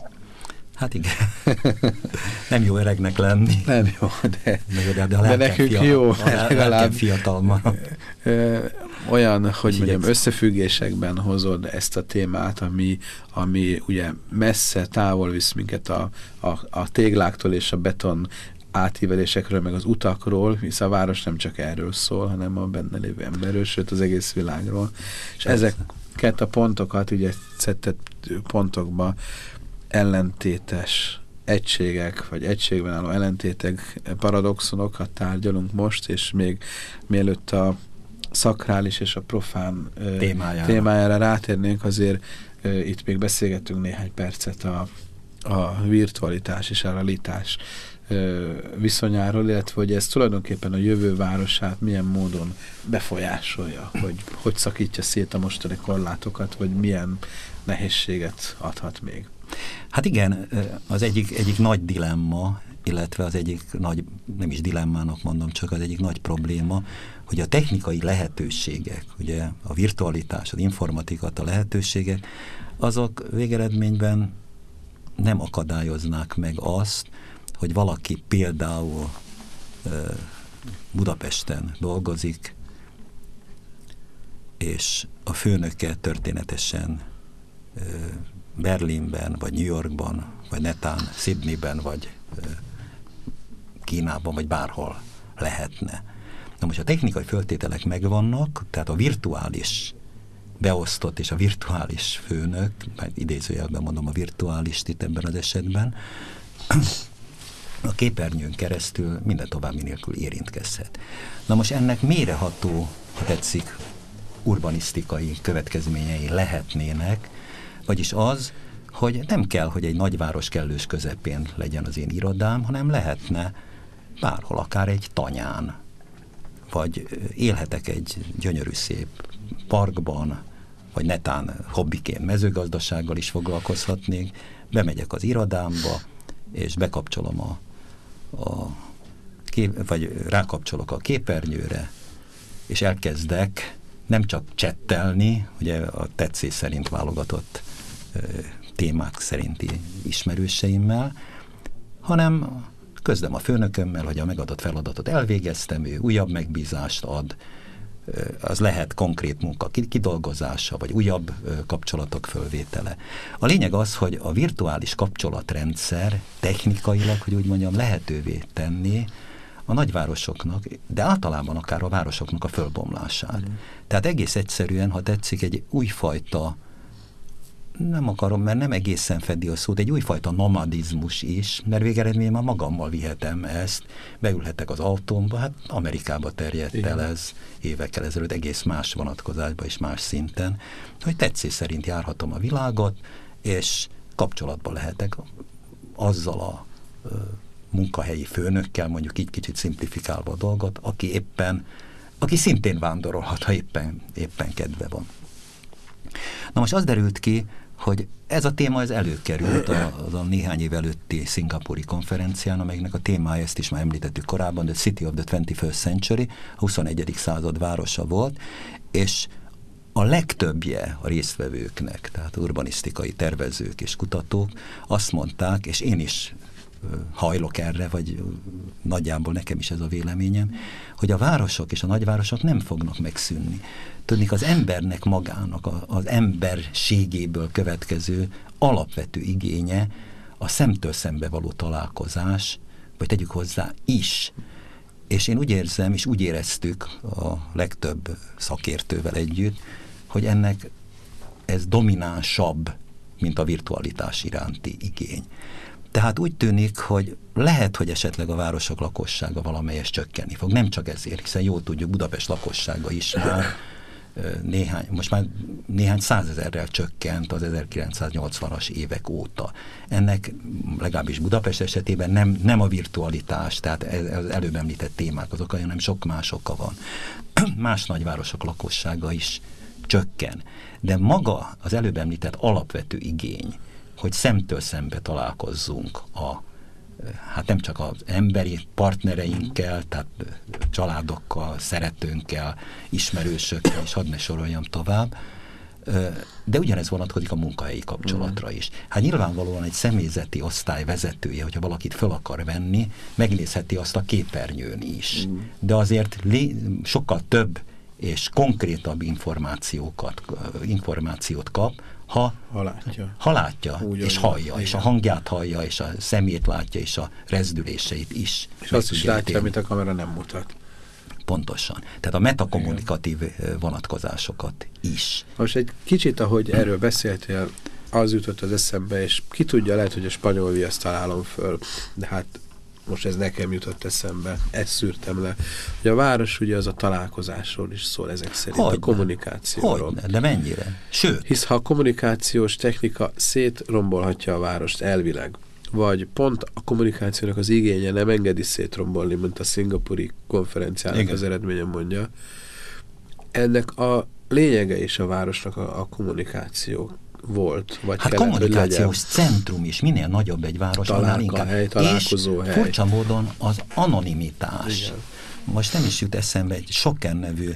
Hát igen. <laughs> Nem jó öregnek lenni. Nem jó, de, de, de, de nekünk fiatal, jó. A legalább fiatal marad. Olyan, hogy mondjam, összefüggésekben hozod ezt a témát, ami, ami ugye messze távol visz minket a, a, a tégláktól és a beton átívelésekről, meg az utakról, hisz a város nem csak erről szól, hanem a benne lévő emberről, sőt az egész világról. És ezeket a pontokat, ugye szedett pontokba ellentétes egységek, vagy egységben álló ellentétek, paradoxonokat tárgyalunk most, és még mielőtt a szakrális és a profán témájára, témájára rátérnénk, azért itt még beszélgetünk néhány percet a, a virtualitás és a realitás viszonyáról, illetve hogy ez tulajdonképpen a jövő városát milyen módon befolyásolja, hogy hogy szakítja szét a mostani korlátokat, vagy milyen nehézséget adhat még. Hát igen, az egyik, egyik nagy dilemma, illetve az egyik nagy, nem is dilemmának mondom, csak az egyik nagy probléma, hogy a technikai lehetőségek, ugye a virtualitás, az informatikat, a lehetőségek, azok végeredményben nem akadályoznák meg azt, hogy valaki például Budapesten dolgozik, és a főnöke történetesen Berlinben, vagy New Yorkban, vagy netán Sydneyben, vagy Kínában, vagy bárhol lehetne. Na most a technikai föltételek megvannak, tehát a virtuális beosztott és a virtuális főnök, mert idézőjelben mondom a virtuális itt ebben az esetben, a képernyőn keresztül minden további nélkül érintkezhet. Na most ennek méreható, ha tetszik, urbanisztikai következményei lehetnének, vagyis az, hogy nem kell, hogy egy nagyváros kellős közepén legyen az én irodám, hanem lehetne bárhol, akár egy tanyán, vagy élhetek egy gyönyörű szép parkban, vagy netán hobbiként mezőgazdasággal is foglalkozhatnék, bemegyek az irodámba, és bekapcsolom a, a kép, vagy rákapcsolok a képernyőre, és elkezdek nem csak csettelni, ugye a tetszés szerint válogatott témák szerinti ismerőseimmel, hanem közlem a főnökömmel, hogy a megadott feladatot elvégeztem, ő újabb megbízást ad, az lehet konkrét munka kidolgozása, vagy újabb kapcsolatok fölvétele. A lényeg az, hogy a virtuális kapcsolatrendszer technikailag, hogy úgy mondjam, lehetővé tenni a nagyvárosoknak, de általában akár a városoknak a fölbomlását. Mm. Tehát egész egyszerűen, ha tetszik, egy újfajta nem akarom, mert nem egészen fedi a szót, egy újfajta nomadizmus is, mert végeredményben már magammal vihetem ezt, beülhetek az autómba, hát Amerikába terjedt Igen. el ez évekkel ezelőtt egész más vonatkozásban és más szinten, hogy tetszés szerint járhatom a világot, és kapcsolatba lehetek azzal a munkahelyi főnökkel, mondjuk így kicsit szimplifikálva a dolgot, aki éppen, aki szintén vándorolhat, ha éppen, éppen kedve van. Na most az derült ki, hogy ez a téma ez előkerült a, az a néhány év előtti szingapúri konferencián, amelynek a témája, ezt is már említettük korábban, The City of the 21st Century, a 21. század városa volt, és a legtöbbje a résztvevőknek, tehát urbanisztikai tervezők és kutatók azt mondták, és én is hajlok erre, vagy nagyjából nekem is ez a véleményem, hogy a városok és a nagyvárosok nem fognak megszűnni. Tudnék, az embernek magának, az emberségéből következő alapvető igénye a szemtől szembe való találkozás, vagy tegyük hozzá is. És én úgy érzem, és úgy éreztük a legtöbb szakértővel együtt, hogy ennek ez dominánsabb, mint a virtualitás iránti igény. Tehát úgy tűnik, hogy lehet, hogy esetleg a városok lakossága valamelyes csökkenni fog. Nem csak ezért, hiszen jól tudjuk, Budapest lakossága is már néhány, most már néhány százezerrel csökkent az 1980-as évek óta. Ennek legalábbis Budapest esetében nem, nem a virtualitás, tehát az előbb említett témák azok, hanem sok más oka van. <clears throat> Más nagyvárosok lakossága is csökken. De maga az előbb említett alapvető igény, hogy szemtől szembe találkozzunk a hát nem csak az emberi partnereinkkel, tehát családokkal, szeretőnkkel, ismerősökkel, és hadd ne soroljam tovább, de ugyanez vonatkozik a munkahelyi kapcsolatra is. Hát nyilvánvalóan egy személyzeti osztály vezetője, hogyha valakit fel akar venni, megnézheti azt a képernyőn is. De azért sokkal több és konkrétabb információkat, információt kap, ha, ha látja, ha látja Úgy és hallja, és a hangját hallja, és a szemét látja, és a rezdüléseit is. És azt is látja, amit a kamera nem mutat. Pontosan. Tehát a metakommunikatív igen. vonatkozásokat is. Most egy kicsit, ahogy erről beszéltél, az jutott az eszembe, és ki tudja, lehet, hogy a spanyol viaszt találom föl, de hát most ez nekem jutott eszembe, ezt szűrtem le, hogy a város ugye az a találkozásról is szól ezek szerint, hogy, a kommunikációról. Hogy, de mennyire? Sőt. Hisz ha a kommunikációs technika szétrombolhatja a várost elvileg, vagy pont a kommunikációnak az igénye nem engedi szétrombolni, mint a szingapuri konferenciának Igen. az eredménye mondja, ennek a lényege is a városnak a, a kommunikáció volt, vagy Hát kellett, kommunikációs centrum is, minél nagyobb egy város, annál inkább. Hely, találkozó és hely. furcsa módon az anonimitás. Igen. Most nem is jut eszembe egy sokken nevű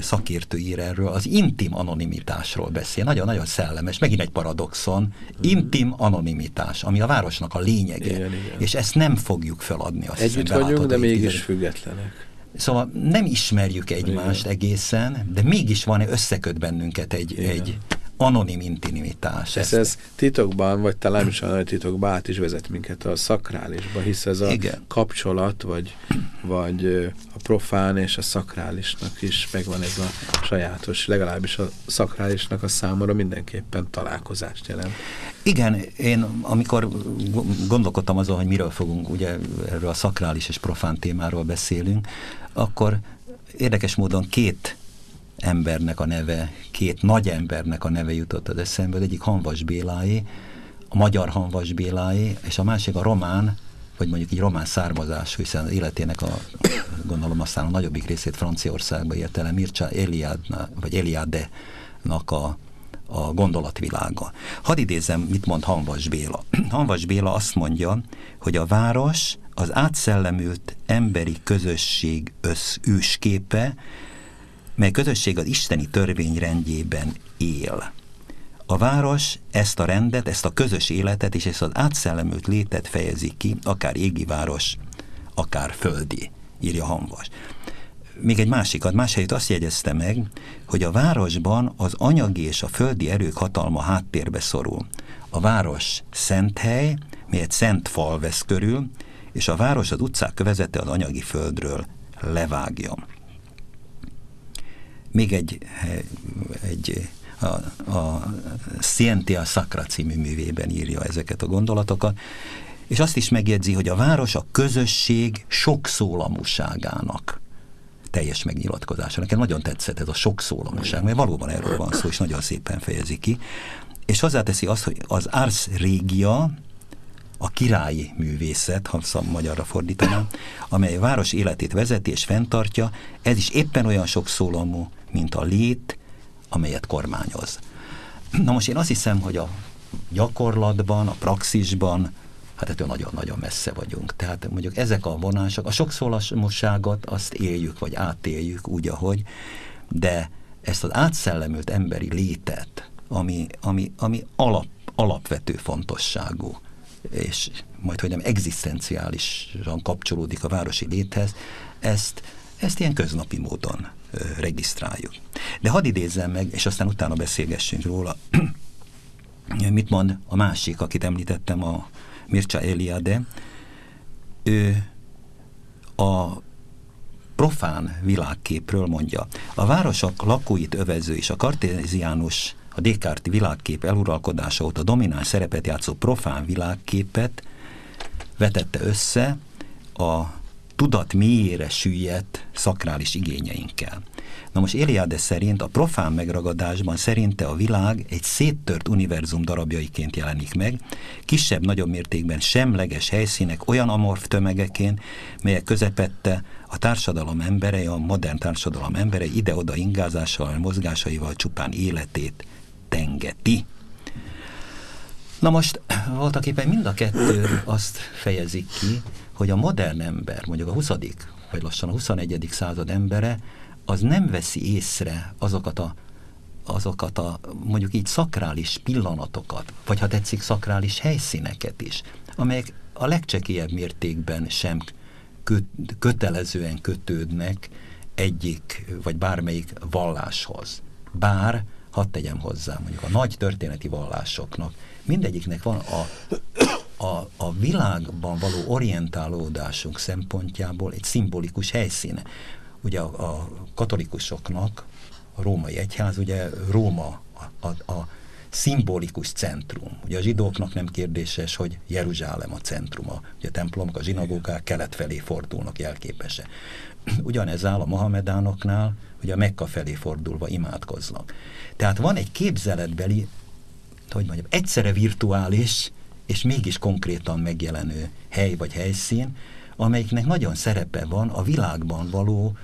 szakértő ír erről, az intim anonimitásról beszél. Nagyon-nagyon szellemes, megint egy paradoxon. Mm. Intim anonimitás, ami a városnak a lényege. Igen, igen. És ezt nem fogjuk feladni. Azt Együtt hiszem, vagyunk, de mégis függetlenek. Szóval nem ismerjük egymást igen. egészen, de mégis van összeköt bennünket egy, egy anonim intimitást. Ez, ez titokban, vagy talán is a titokban át is vezet minket a szakrálisba, hisz ez a Igen. kapcsolat, vagy, vagy a profán és a szakrálisnak is megvan ez a sajátos, legalábbis a szakrálisnak a számára mindenképpen találkozást jelent. Igen, én amikor gondolkodtam azon, hogy miről fogunk, ugye erről a szakrális és profán témáról beszélünk, akkor érdekes módon két embernek a neve, két nagy embernek a neve jutott az eszembe, az egyik Hanvas Béláé, a magyar Hanvas Béláé, és a másik a román, vagy mondjuk egy román származás, hiszen az életének a, gondolom aztán a nagyobbik részét Franciaországba érte el, Mircea Eliade, vagy Eliade-nak a, a gondolatvilága. Hadd idézem, mit mond Hanvas Béla. <clears throat> Hanvas Béla azt mondja, hogy a város az átszellemült emberi közösség össz ősképe, mely közösség az isteni törvény rendjében él. A város ezt a rendet, ezt a közös életet és ezt az átszellemült létet fejezi ki, akár égi város, akár földi, írja Hanvas. Még egy másikat, más helyet azt jegyezte meg, hogy a városban az anyagi és a földi erők hatalma háttérbe szorul. A város szent hely, melyet szent fal vesz körül, és a város az utcák kövezete az anyagi földről levágja. Még egy, egy a, a Scientia Sacra című művében írja ezeket a gondolatokat, és azt is megjegyzi, hogy a város a közösség sokszólamúságának teljes megnyilatkozása. Nekem nagyon tetszett ez a sokszólamúság, mert valóban erről van szó, és nagyon szépen fejezi ki. És hozzáteszi azt, hogy az Ars Regia, a királyi művészet, ha magyarra fordítanám, amely a város életét vezeti és fenntartja, ez is éppen olyan sokszólamú, mint a lét, amelyet kormányoz. Na most én azt hiszem, hogy a gyakorlatban, a praxisban, hát ettől nagyon-nagyon messze vagyunk. Tehát mondjuk ezek a vonások, a sokszólasmosságot azt éljük, vagy átéljük úgy, ahogy, de ezt az átszellemült emberi létet, ami, ami, ami alap, alapvető fontosságú, és majd, hogy nem egzisztenciálisan kapcsolódik a városi léthez, ezt, ezt ilyen köznapi módon regisztráljuk. De hadd idézzem meg, és aztán utána beszélgessünk róla, <clears throat> mit mond a másik, akit említettem, a Mircea Eliade. Ő a profán világképről mondja. A városok lakóit övező és a kartéziánus, a Descartes világkép eluralkodása óta domináns szerepet játszó profán világképet vetette össze a tudat mélyére süllyedt szakrális igényeinkkel. Na most Eliade szerint a profán megragadásban szerinte a világ egy széttört univerzum darabjaiként jelenik meg, kisebb-nagyobb mértékben semleges helyszínek olyan amorf tömegeként, melyek közepette a társadalom emberei, a modern társadalom emberei ide-oda ingázással, mozgásaival csupán életét tengeti. Na most voltak éppen mind a kettő azt fejezik ki, hogy a modern ember, mondjuk a 20. vagy lassan a 21. század embere, az nem veszi észre azokat a, azokat a mondjuk így szakrális pillanatokat, vagy ha tetszik szakrális helyszíneket is, amelyek a legcsekélyebb mértékben sem köt, kötelezően kötődnek egyik vagy bármelyik valláshoz. Bár, hadd tegyem hozzá, mondjuk a nagy történeti vallásoknak mindegyiknek van a, a, a világban való orientálódásunk szempontjából egy szimbolikus helyszíne. Ugye a, a katolikusoknak a római egyház, ugye Róma a, a, a szimbolikus centrum. Ugye a zsidóknak nem kérdéses, hogy Jeruzsálem a centruma. Ugye a templomok, a zsinagógák kelet felé fordulnak jelképese. <clears throat> Ugyanez áll a Mohamedánoknál, hogy a Mekka felé fordulva imádkoznak. Tehát van egy képzeletbeli hogy mondjam, egyszerre virtuális, és mégis konkrétan megjelenő hely vagy helyszín, amelyiknek nagyon szerepe van a világban való,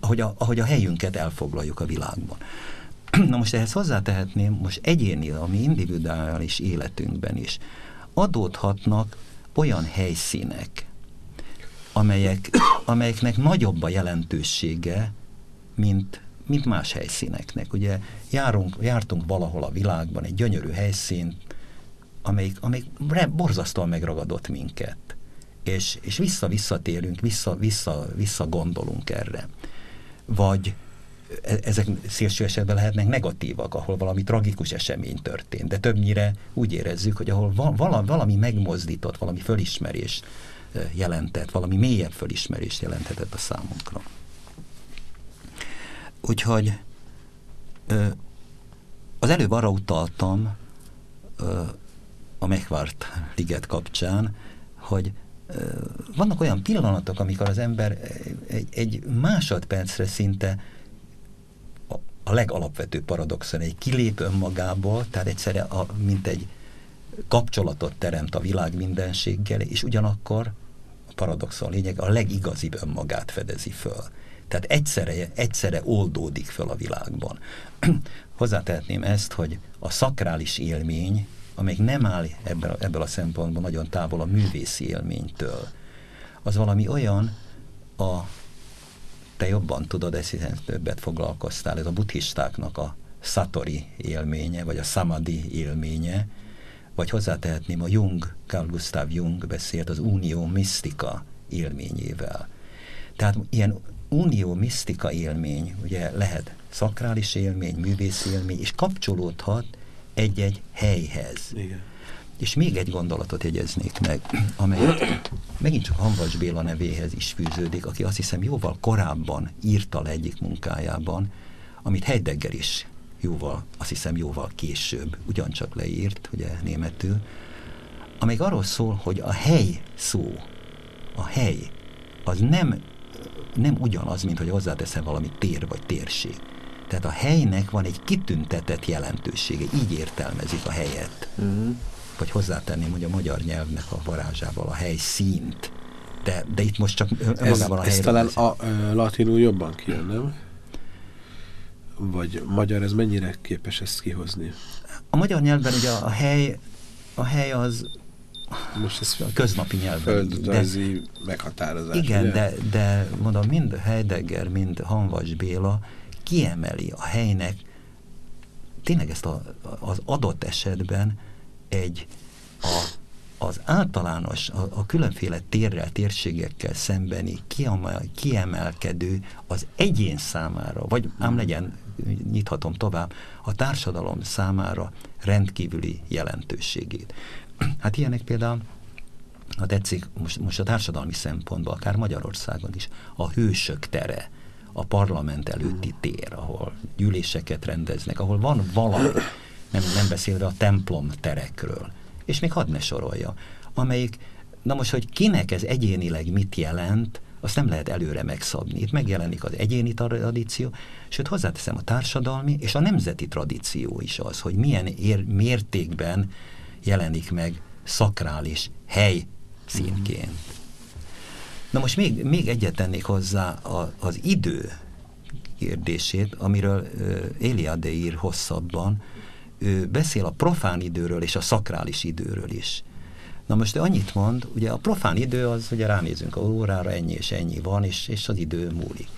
ahogy a, ahogy a helyünket elfoglaljuk a világban. <clears throat> Na most ehhez hozzátehetném, most egyéni, ami individuális életünkben is adódhatnak olyan helyszínek, amelyek, <coughs> amelyeknek nagyobb a jelentősége, mint mint más helyszíneknek. Ugye járunk, jártunk valahol a világban egy gyönyörű helyszín, amelyik, amelyik borzasztóan megragadott minket. És, és vissza-visszatérünk, vissza-vissza vissza gondolunk erre. Vagy e, ezek szélső esetben lehetnek negatívak, ahol valami tragikus esemény történt, de többnyire úgy érezzük, hogy ahol valami, valami megmozdított, valami fölismerés e, jelentett, valami mélyebb fölismerést jelenthetett a számunkra. Úgyhogy az előbb arra utaltam a Mechvárt liget kapcsán, hogy vannak olyan pillanatok, amikor az ember egy, egy másodpercre szinte a, a legalapvetőbb paradoxon, egy kilép önmagából, tehát egyszerre a, mint egy kapcsolatot teremt a világ mindenséggel, és ugyanakkor a paradoxon lényeg a legigazibb önmagát fedezi föl. Tehát egyszerre, egyszerre oldódik föl a világban. <clears throat> Hozzátehetném ezt, hogy a szakrális élmény, amely nem áll ebből, ebből a szempontból nagyon távol a művészi élménytől, az valami olyan, a, te jobban tudod, ezt hiszen többet foglalkoztál, ez a buddhistáknak a satori élménye, vagy a samadhi élménye, vagy hozzátehetném a Jung, Carl Gustav Jung beszélt az unió misztika élményével. Tehát ilyen unió misztika élmény, ugye lehet szakrális élmény, művész élmény, és kapcsolódhat egy-egy helyhez. Igen. És még egy gondolatot jegyeznék meg, amely megint csak Hanvas Béla nevéhez is fűződik, aki azt hiszem jóval korábban írta le egyik munkájában, amit Heidegger is jóval, azt hiszem jóval később ugyancsak leírt, ugye németül, amelyik arról szól, hogy a hely szó, a hely, az nem nem ugyanaz, mint hogy hozzáteszem valami tér vagy térség. Tehát a helynek van egy kitüntetett jelentősége, így értelmezik a helyet. Uh-huh. Vagy hozzátenném, hogy a magyar nyelvnek a varázsával a hely színt. De, de itt most csak önmagában a helyről... Ez talán a, a latinul jobban kijön, nem? Vagy magyar, ez mennyire képes ezt kihozni? A magyar nyelvben ugye a hely, a hely az most ez a köznapi nyelven. Földrajzi meghatározás. Igen, de, de mondom, mind Heidegger, mind Hanvas Béla kiemeli a helynek tényleg ezt a, az adott esetben egy a, az általános, a, a különféle térrel, térségekkel szembeni kiemel, kiemelkedő az egyén számára, vagy ám legyen, nyithatom tovább, a társadalom számára rendkívüli jelentőségét. Hát ilyenek például, ha tetszik, most, most a társadalmi szempontból, akár Magyarországon is, a hősök tere, a parlament előtti tér, ahol gyűléseket rendeznek, ahol van valami, nem, nem beszélve a templom terekről, és még hadd ne sorolja, amelyik, na most, hogy kinek ez egyénileg mit jelent, azt nem lehet előre megszabni. Itt megjelenik az egyéni tradíció, sőt hozzáteszem a társadalmi és a nemzeti tradíció is az, hogy milyen ér, mértékben jelenik meg szakrális hely színként. Na most még, még egyet tennék hozzá a, az idő kérdését, amiről uh, Eliade ír hosszabban, ő beszél a profán időről és a szakrális időről is. Na most ő annyit mond, ugye a profán idő az, hogy ránézünk a órára, ennyi és ennyi van, és, és az idő múlik.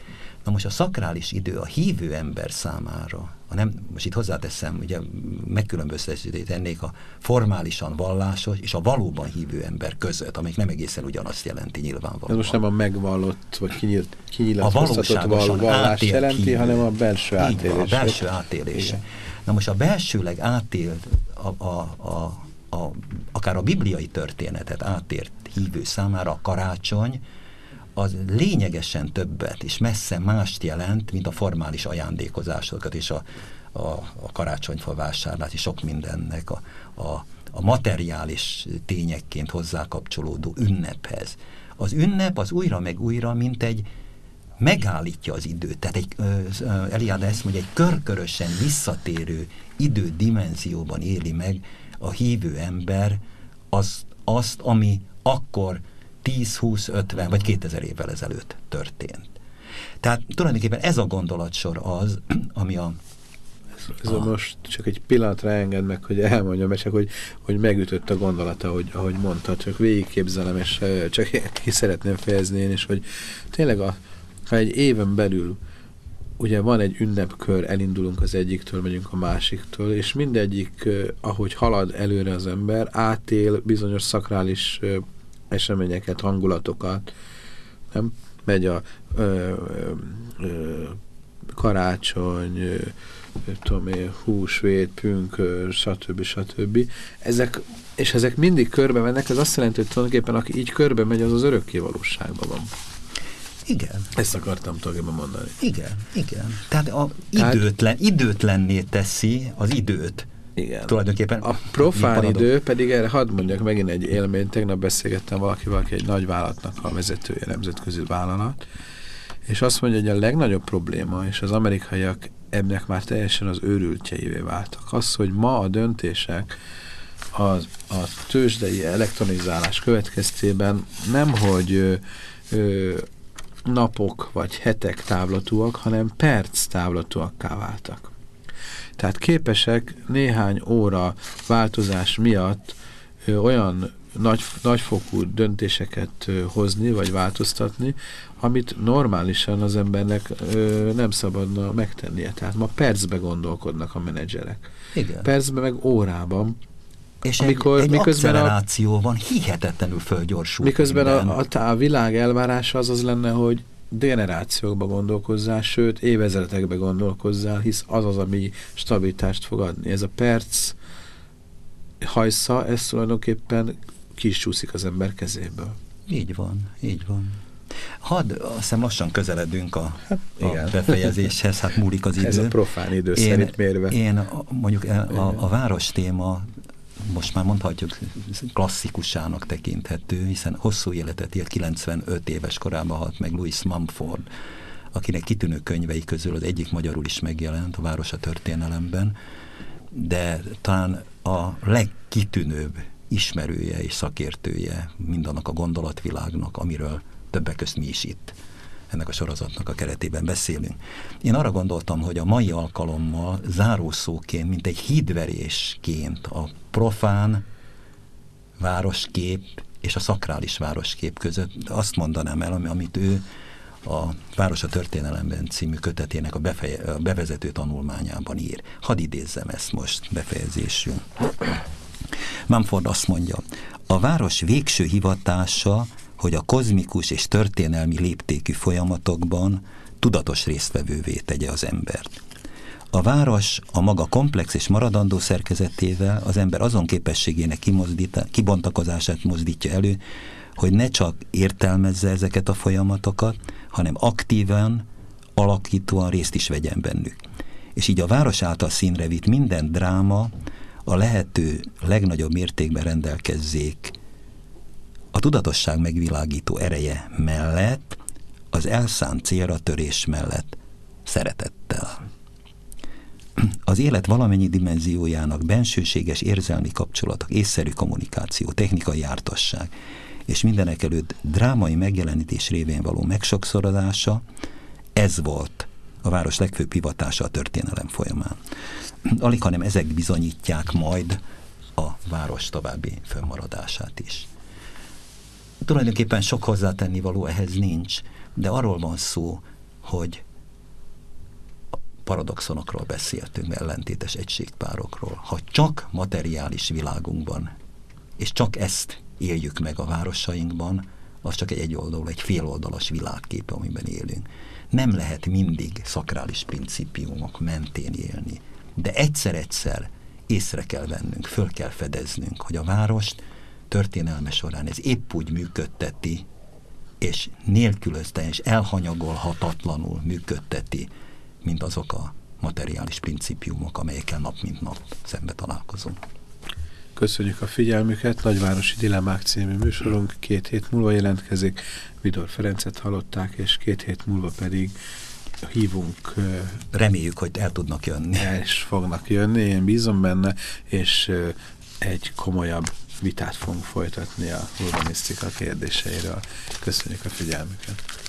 Na most a szakrális idő a hívő ember számára, a nem, most itt hozzáteszem, ugye megkülönböztetést tennék a formálisan vallásos és a valóban hívő ember között, amelyik nem egészen ugyanazt jelenti nyilvánvalóan. Ez most nem a megvallott, vagy kinyilt, kinyilatkoztatott vallás jelenti, hívő. hanem a belső átélés. A belső átélése. Na most a belsőleg átélt, a, a, a, a, akár a bibliai történetet átért hívő számára a karácsony, az lényegesen többet és messze mást jelent, mint a formális ajándékozásokat és a, a, a karácsonyfa vásárlás és sok mindennek a, a, a materiális tényekként hozzá kapcsolódó ünnephez. Az ünnep az újra meg újra, mint egy megállítja az időt. Tehát egy, Eliade ezt mondja, egy körkörösen visszatérő idődimenzióban éli meg a hívő ember az, azt, ami akkor 10, 20, 50 vagy 2000 évvel ezelőtt történt. Tehát tulajdonképpen ez a gondolatsor az, <clears throat> ami a ez a most csak egy pillanatra enged meg, hogy elmondjam, mert csak hogy, hogy megütött a gondolata, hogy, ahogy mondta, csak végigképzelem, és csak ki szeretném fejezni én is, hogy tényleg a, ha egy éven belül ugye van egy ünnepkör, elindulunk az egyiktől, megyünk a másiktól, és mindegyik, ahogy halad előre az ember, átél bizonyos szakrális eseményeket, hangulatokat, nem? Megy a ö, ö, ö, karácsony, ö, tudom én, húsvét, pünkör, stb. stb. Ezek, és ezek mindig körbe mennek, ez azt jelenti, hogy tulajdonképpen aki így körbe megy, az az örökké valóságban van. Igen. Ezt akartam tulajdonképpen mondani. Igen, igen. Tehát a időtlen, időtlenné teszi az időt. Igen. Tulajdonképpen. A profán idő pedig erre hadd mondjak megint egy élményt. Tegnap beszélgettem valakivel, aki egy nagy vállalatnak a vezetője, nemzetközi vállalat, és azt mondja, hogy a legnagyobb probléma, és az amerikaiak ennek már teljesen az őrültjeivé váltak. Az, hogy ma a döntések az, a tőzsdei elektronizálás következtében nem, hogy ö, ö, napok vagy hetek távlatúak, hanem perc távlatúakká váltak. Tehát képesek néhány óra változás miatt ö, olyan nagy, nagyfokú döntéseket ö, hozni, vagy változtatni, amit normálisan az embernek ö, nem szabadna megtennie. Tehát ma percbe gondolkodnak a menedzserek. Igen. Percbe meg órában. És amikor, egy, egy miközben a, van hihetetlenül fölgyorsul. Miközben a, a, a világ elvárása az az lenne, hogy generációkba gondolkozzál, sőt évezredekbe gondolkozzál, hisz az az, ami stabilitást fog adni. Ez a perc hajsza, ez tulajdonképpen kisúszik az ember kezéből. Így van, így van. Hadd, azt hiszem lassan közeledünk a, hát, a befejezéshez, hát múlik az idő. <laughs> Ez a profán idő én, szerint mérve. Én mondjuk a, a, a város téma most már mondhatjuk klasszikusának tekinthető, hiszen hosszú életet élt, 95 éves korában halt meg Louis Mumford, akinek kitűnő könyvei közül az egyik magyarul is megjelent a Városa történelemben, de talán a legkitűnőbb ismerője és szakértője mindannak a gondolatvilágnak, amiről többek közt mi is itt ennek a sorozatnak a keretében beszélünk. Én arra gondoltam, hogy a mai alkalommal zárószóként, mint egy hídverésként a profán városkép és a szakrális városkép között azt mondanám el, amit ő a Város a történelemben című kötetének a, befeje, a bevezető tanulmányában ír. Hadd idézzem ezt most befejezésünk. Mumford azt mondja, a város végső hivatása hogy a kozmikus és történelmi léptékű folyamatokban tudatos résztvevővé tegye az embert. A város a maga komplex és maradandó szerkezetével az ember azon képességének kibontakozását mozdítja elő, hogy ne csak értelmezze ezeket a folyamatokat, hanem aktívan, alakítóan részt is vegyen bennük. És így a város által színre vitt minden dráma a lehető legnagyobb mértékben rendelkezzék a tudatosság megvilágító ereje mellett az elszánt célra törés mellett szeretettel. Az élet valamennyi dimenziójának bensőséges érzelmi kapcsolatok, észszerű kommunikáció, technikai jártasság és mindenek előtt drámai megjelenítés révén való megsokszorodása, ez volt a város legfőbb hivatása a történelem folyamán. Alig, hanem ezek bizonyítják majd a város további fönnmaradását is. Tulajdonképpen sok hozzátenni való ehhez nincs, de arról van szó, hogy paradoxonokról beszéltünk, ellentétes egységpárokról. Ha csak materiális világunkban, és csak ezt éljük meg a városainkban, az csak egy egyoldalú, egy féloldalas világkép, amiben élünk. Nem lehet mindig szakrális principiumok mentén élni, de egyszer-egyszer észre kell vennünk, föl kell fedeznünk, hogy a várost történelme során ez épp úgy működteti, és nélkülözte és elhanyagolhatatlanul működteti, mint azok a materiális principiumok, amelyekkel nap mint nap szembe találkozunk. Köszönjük a figyelmüket, Nagyvárosi Dilemmák című műsorunk két hét múlva jelentkezik, Vidor Ferencet hallották, és két hét múlva pedig hívunk. Reméljük, hogy el tudnak jönni. És fognak jönni, én bízom benne, és egy komolyabb vitát fogunk folytatni a urbanisztika kérdéseiről. Köszönjük a figyelmüket!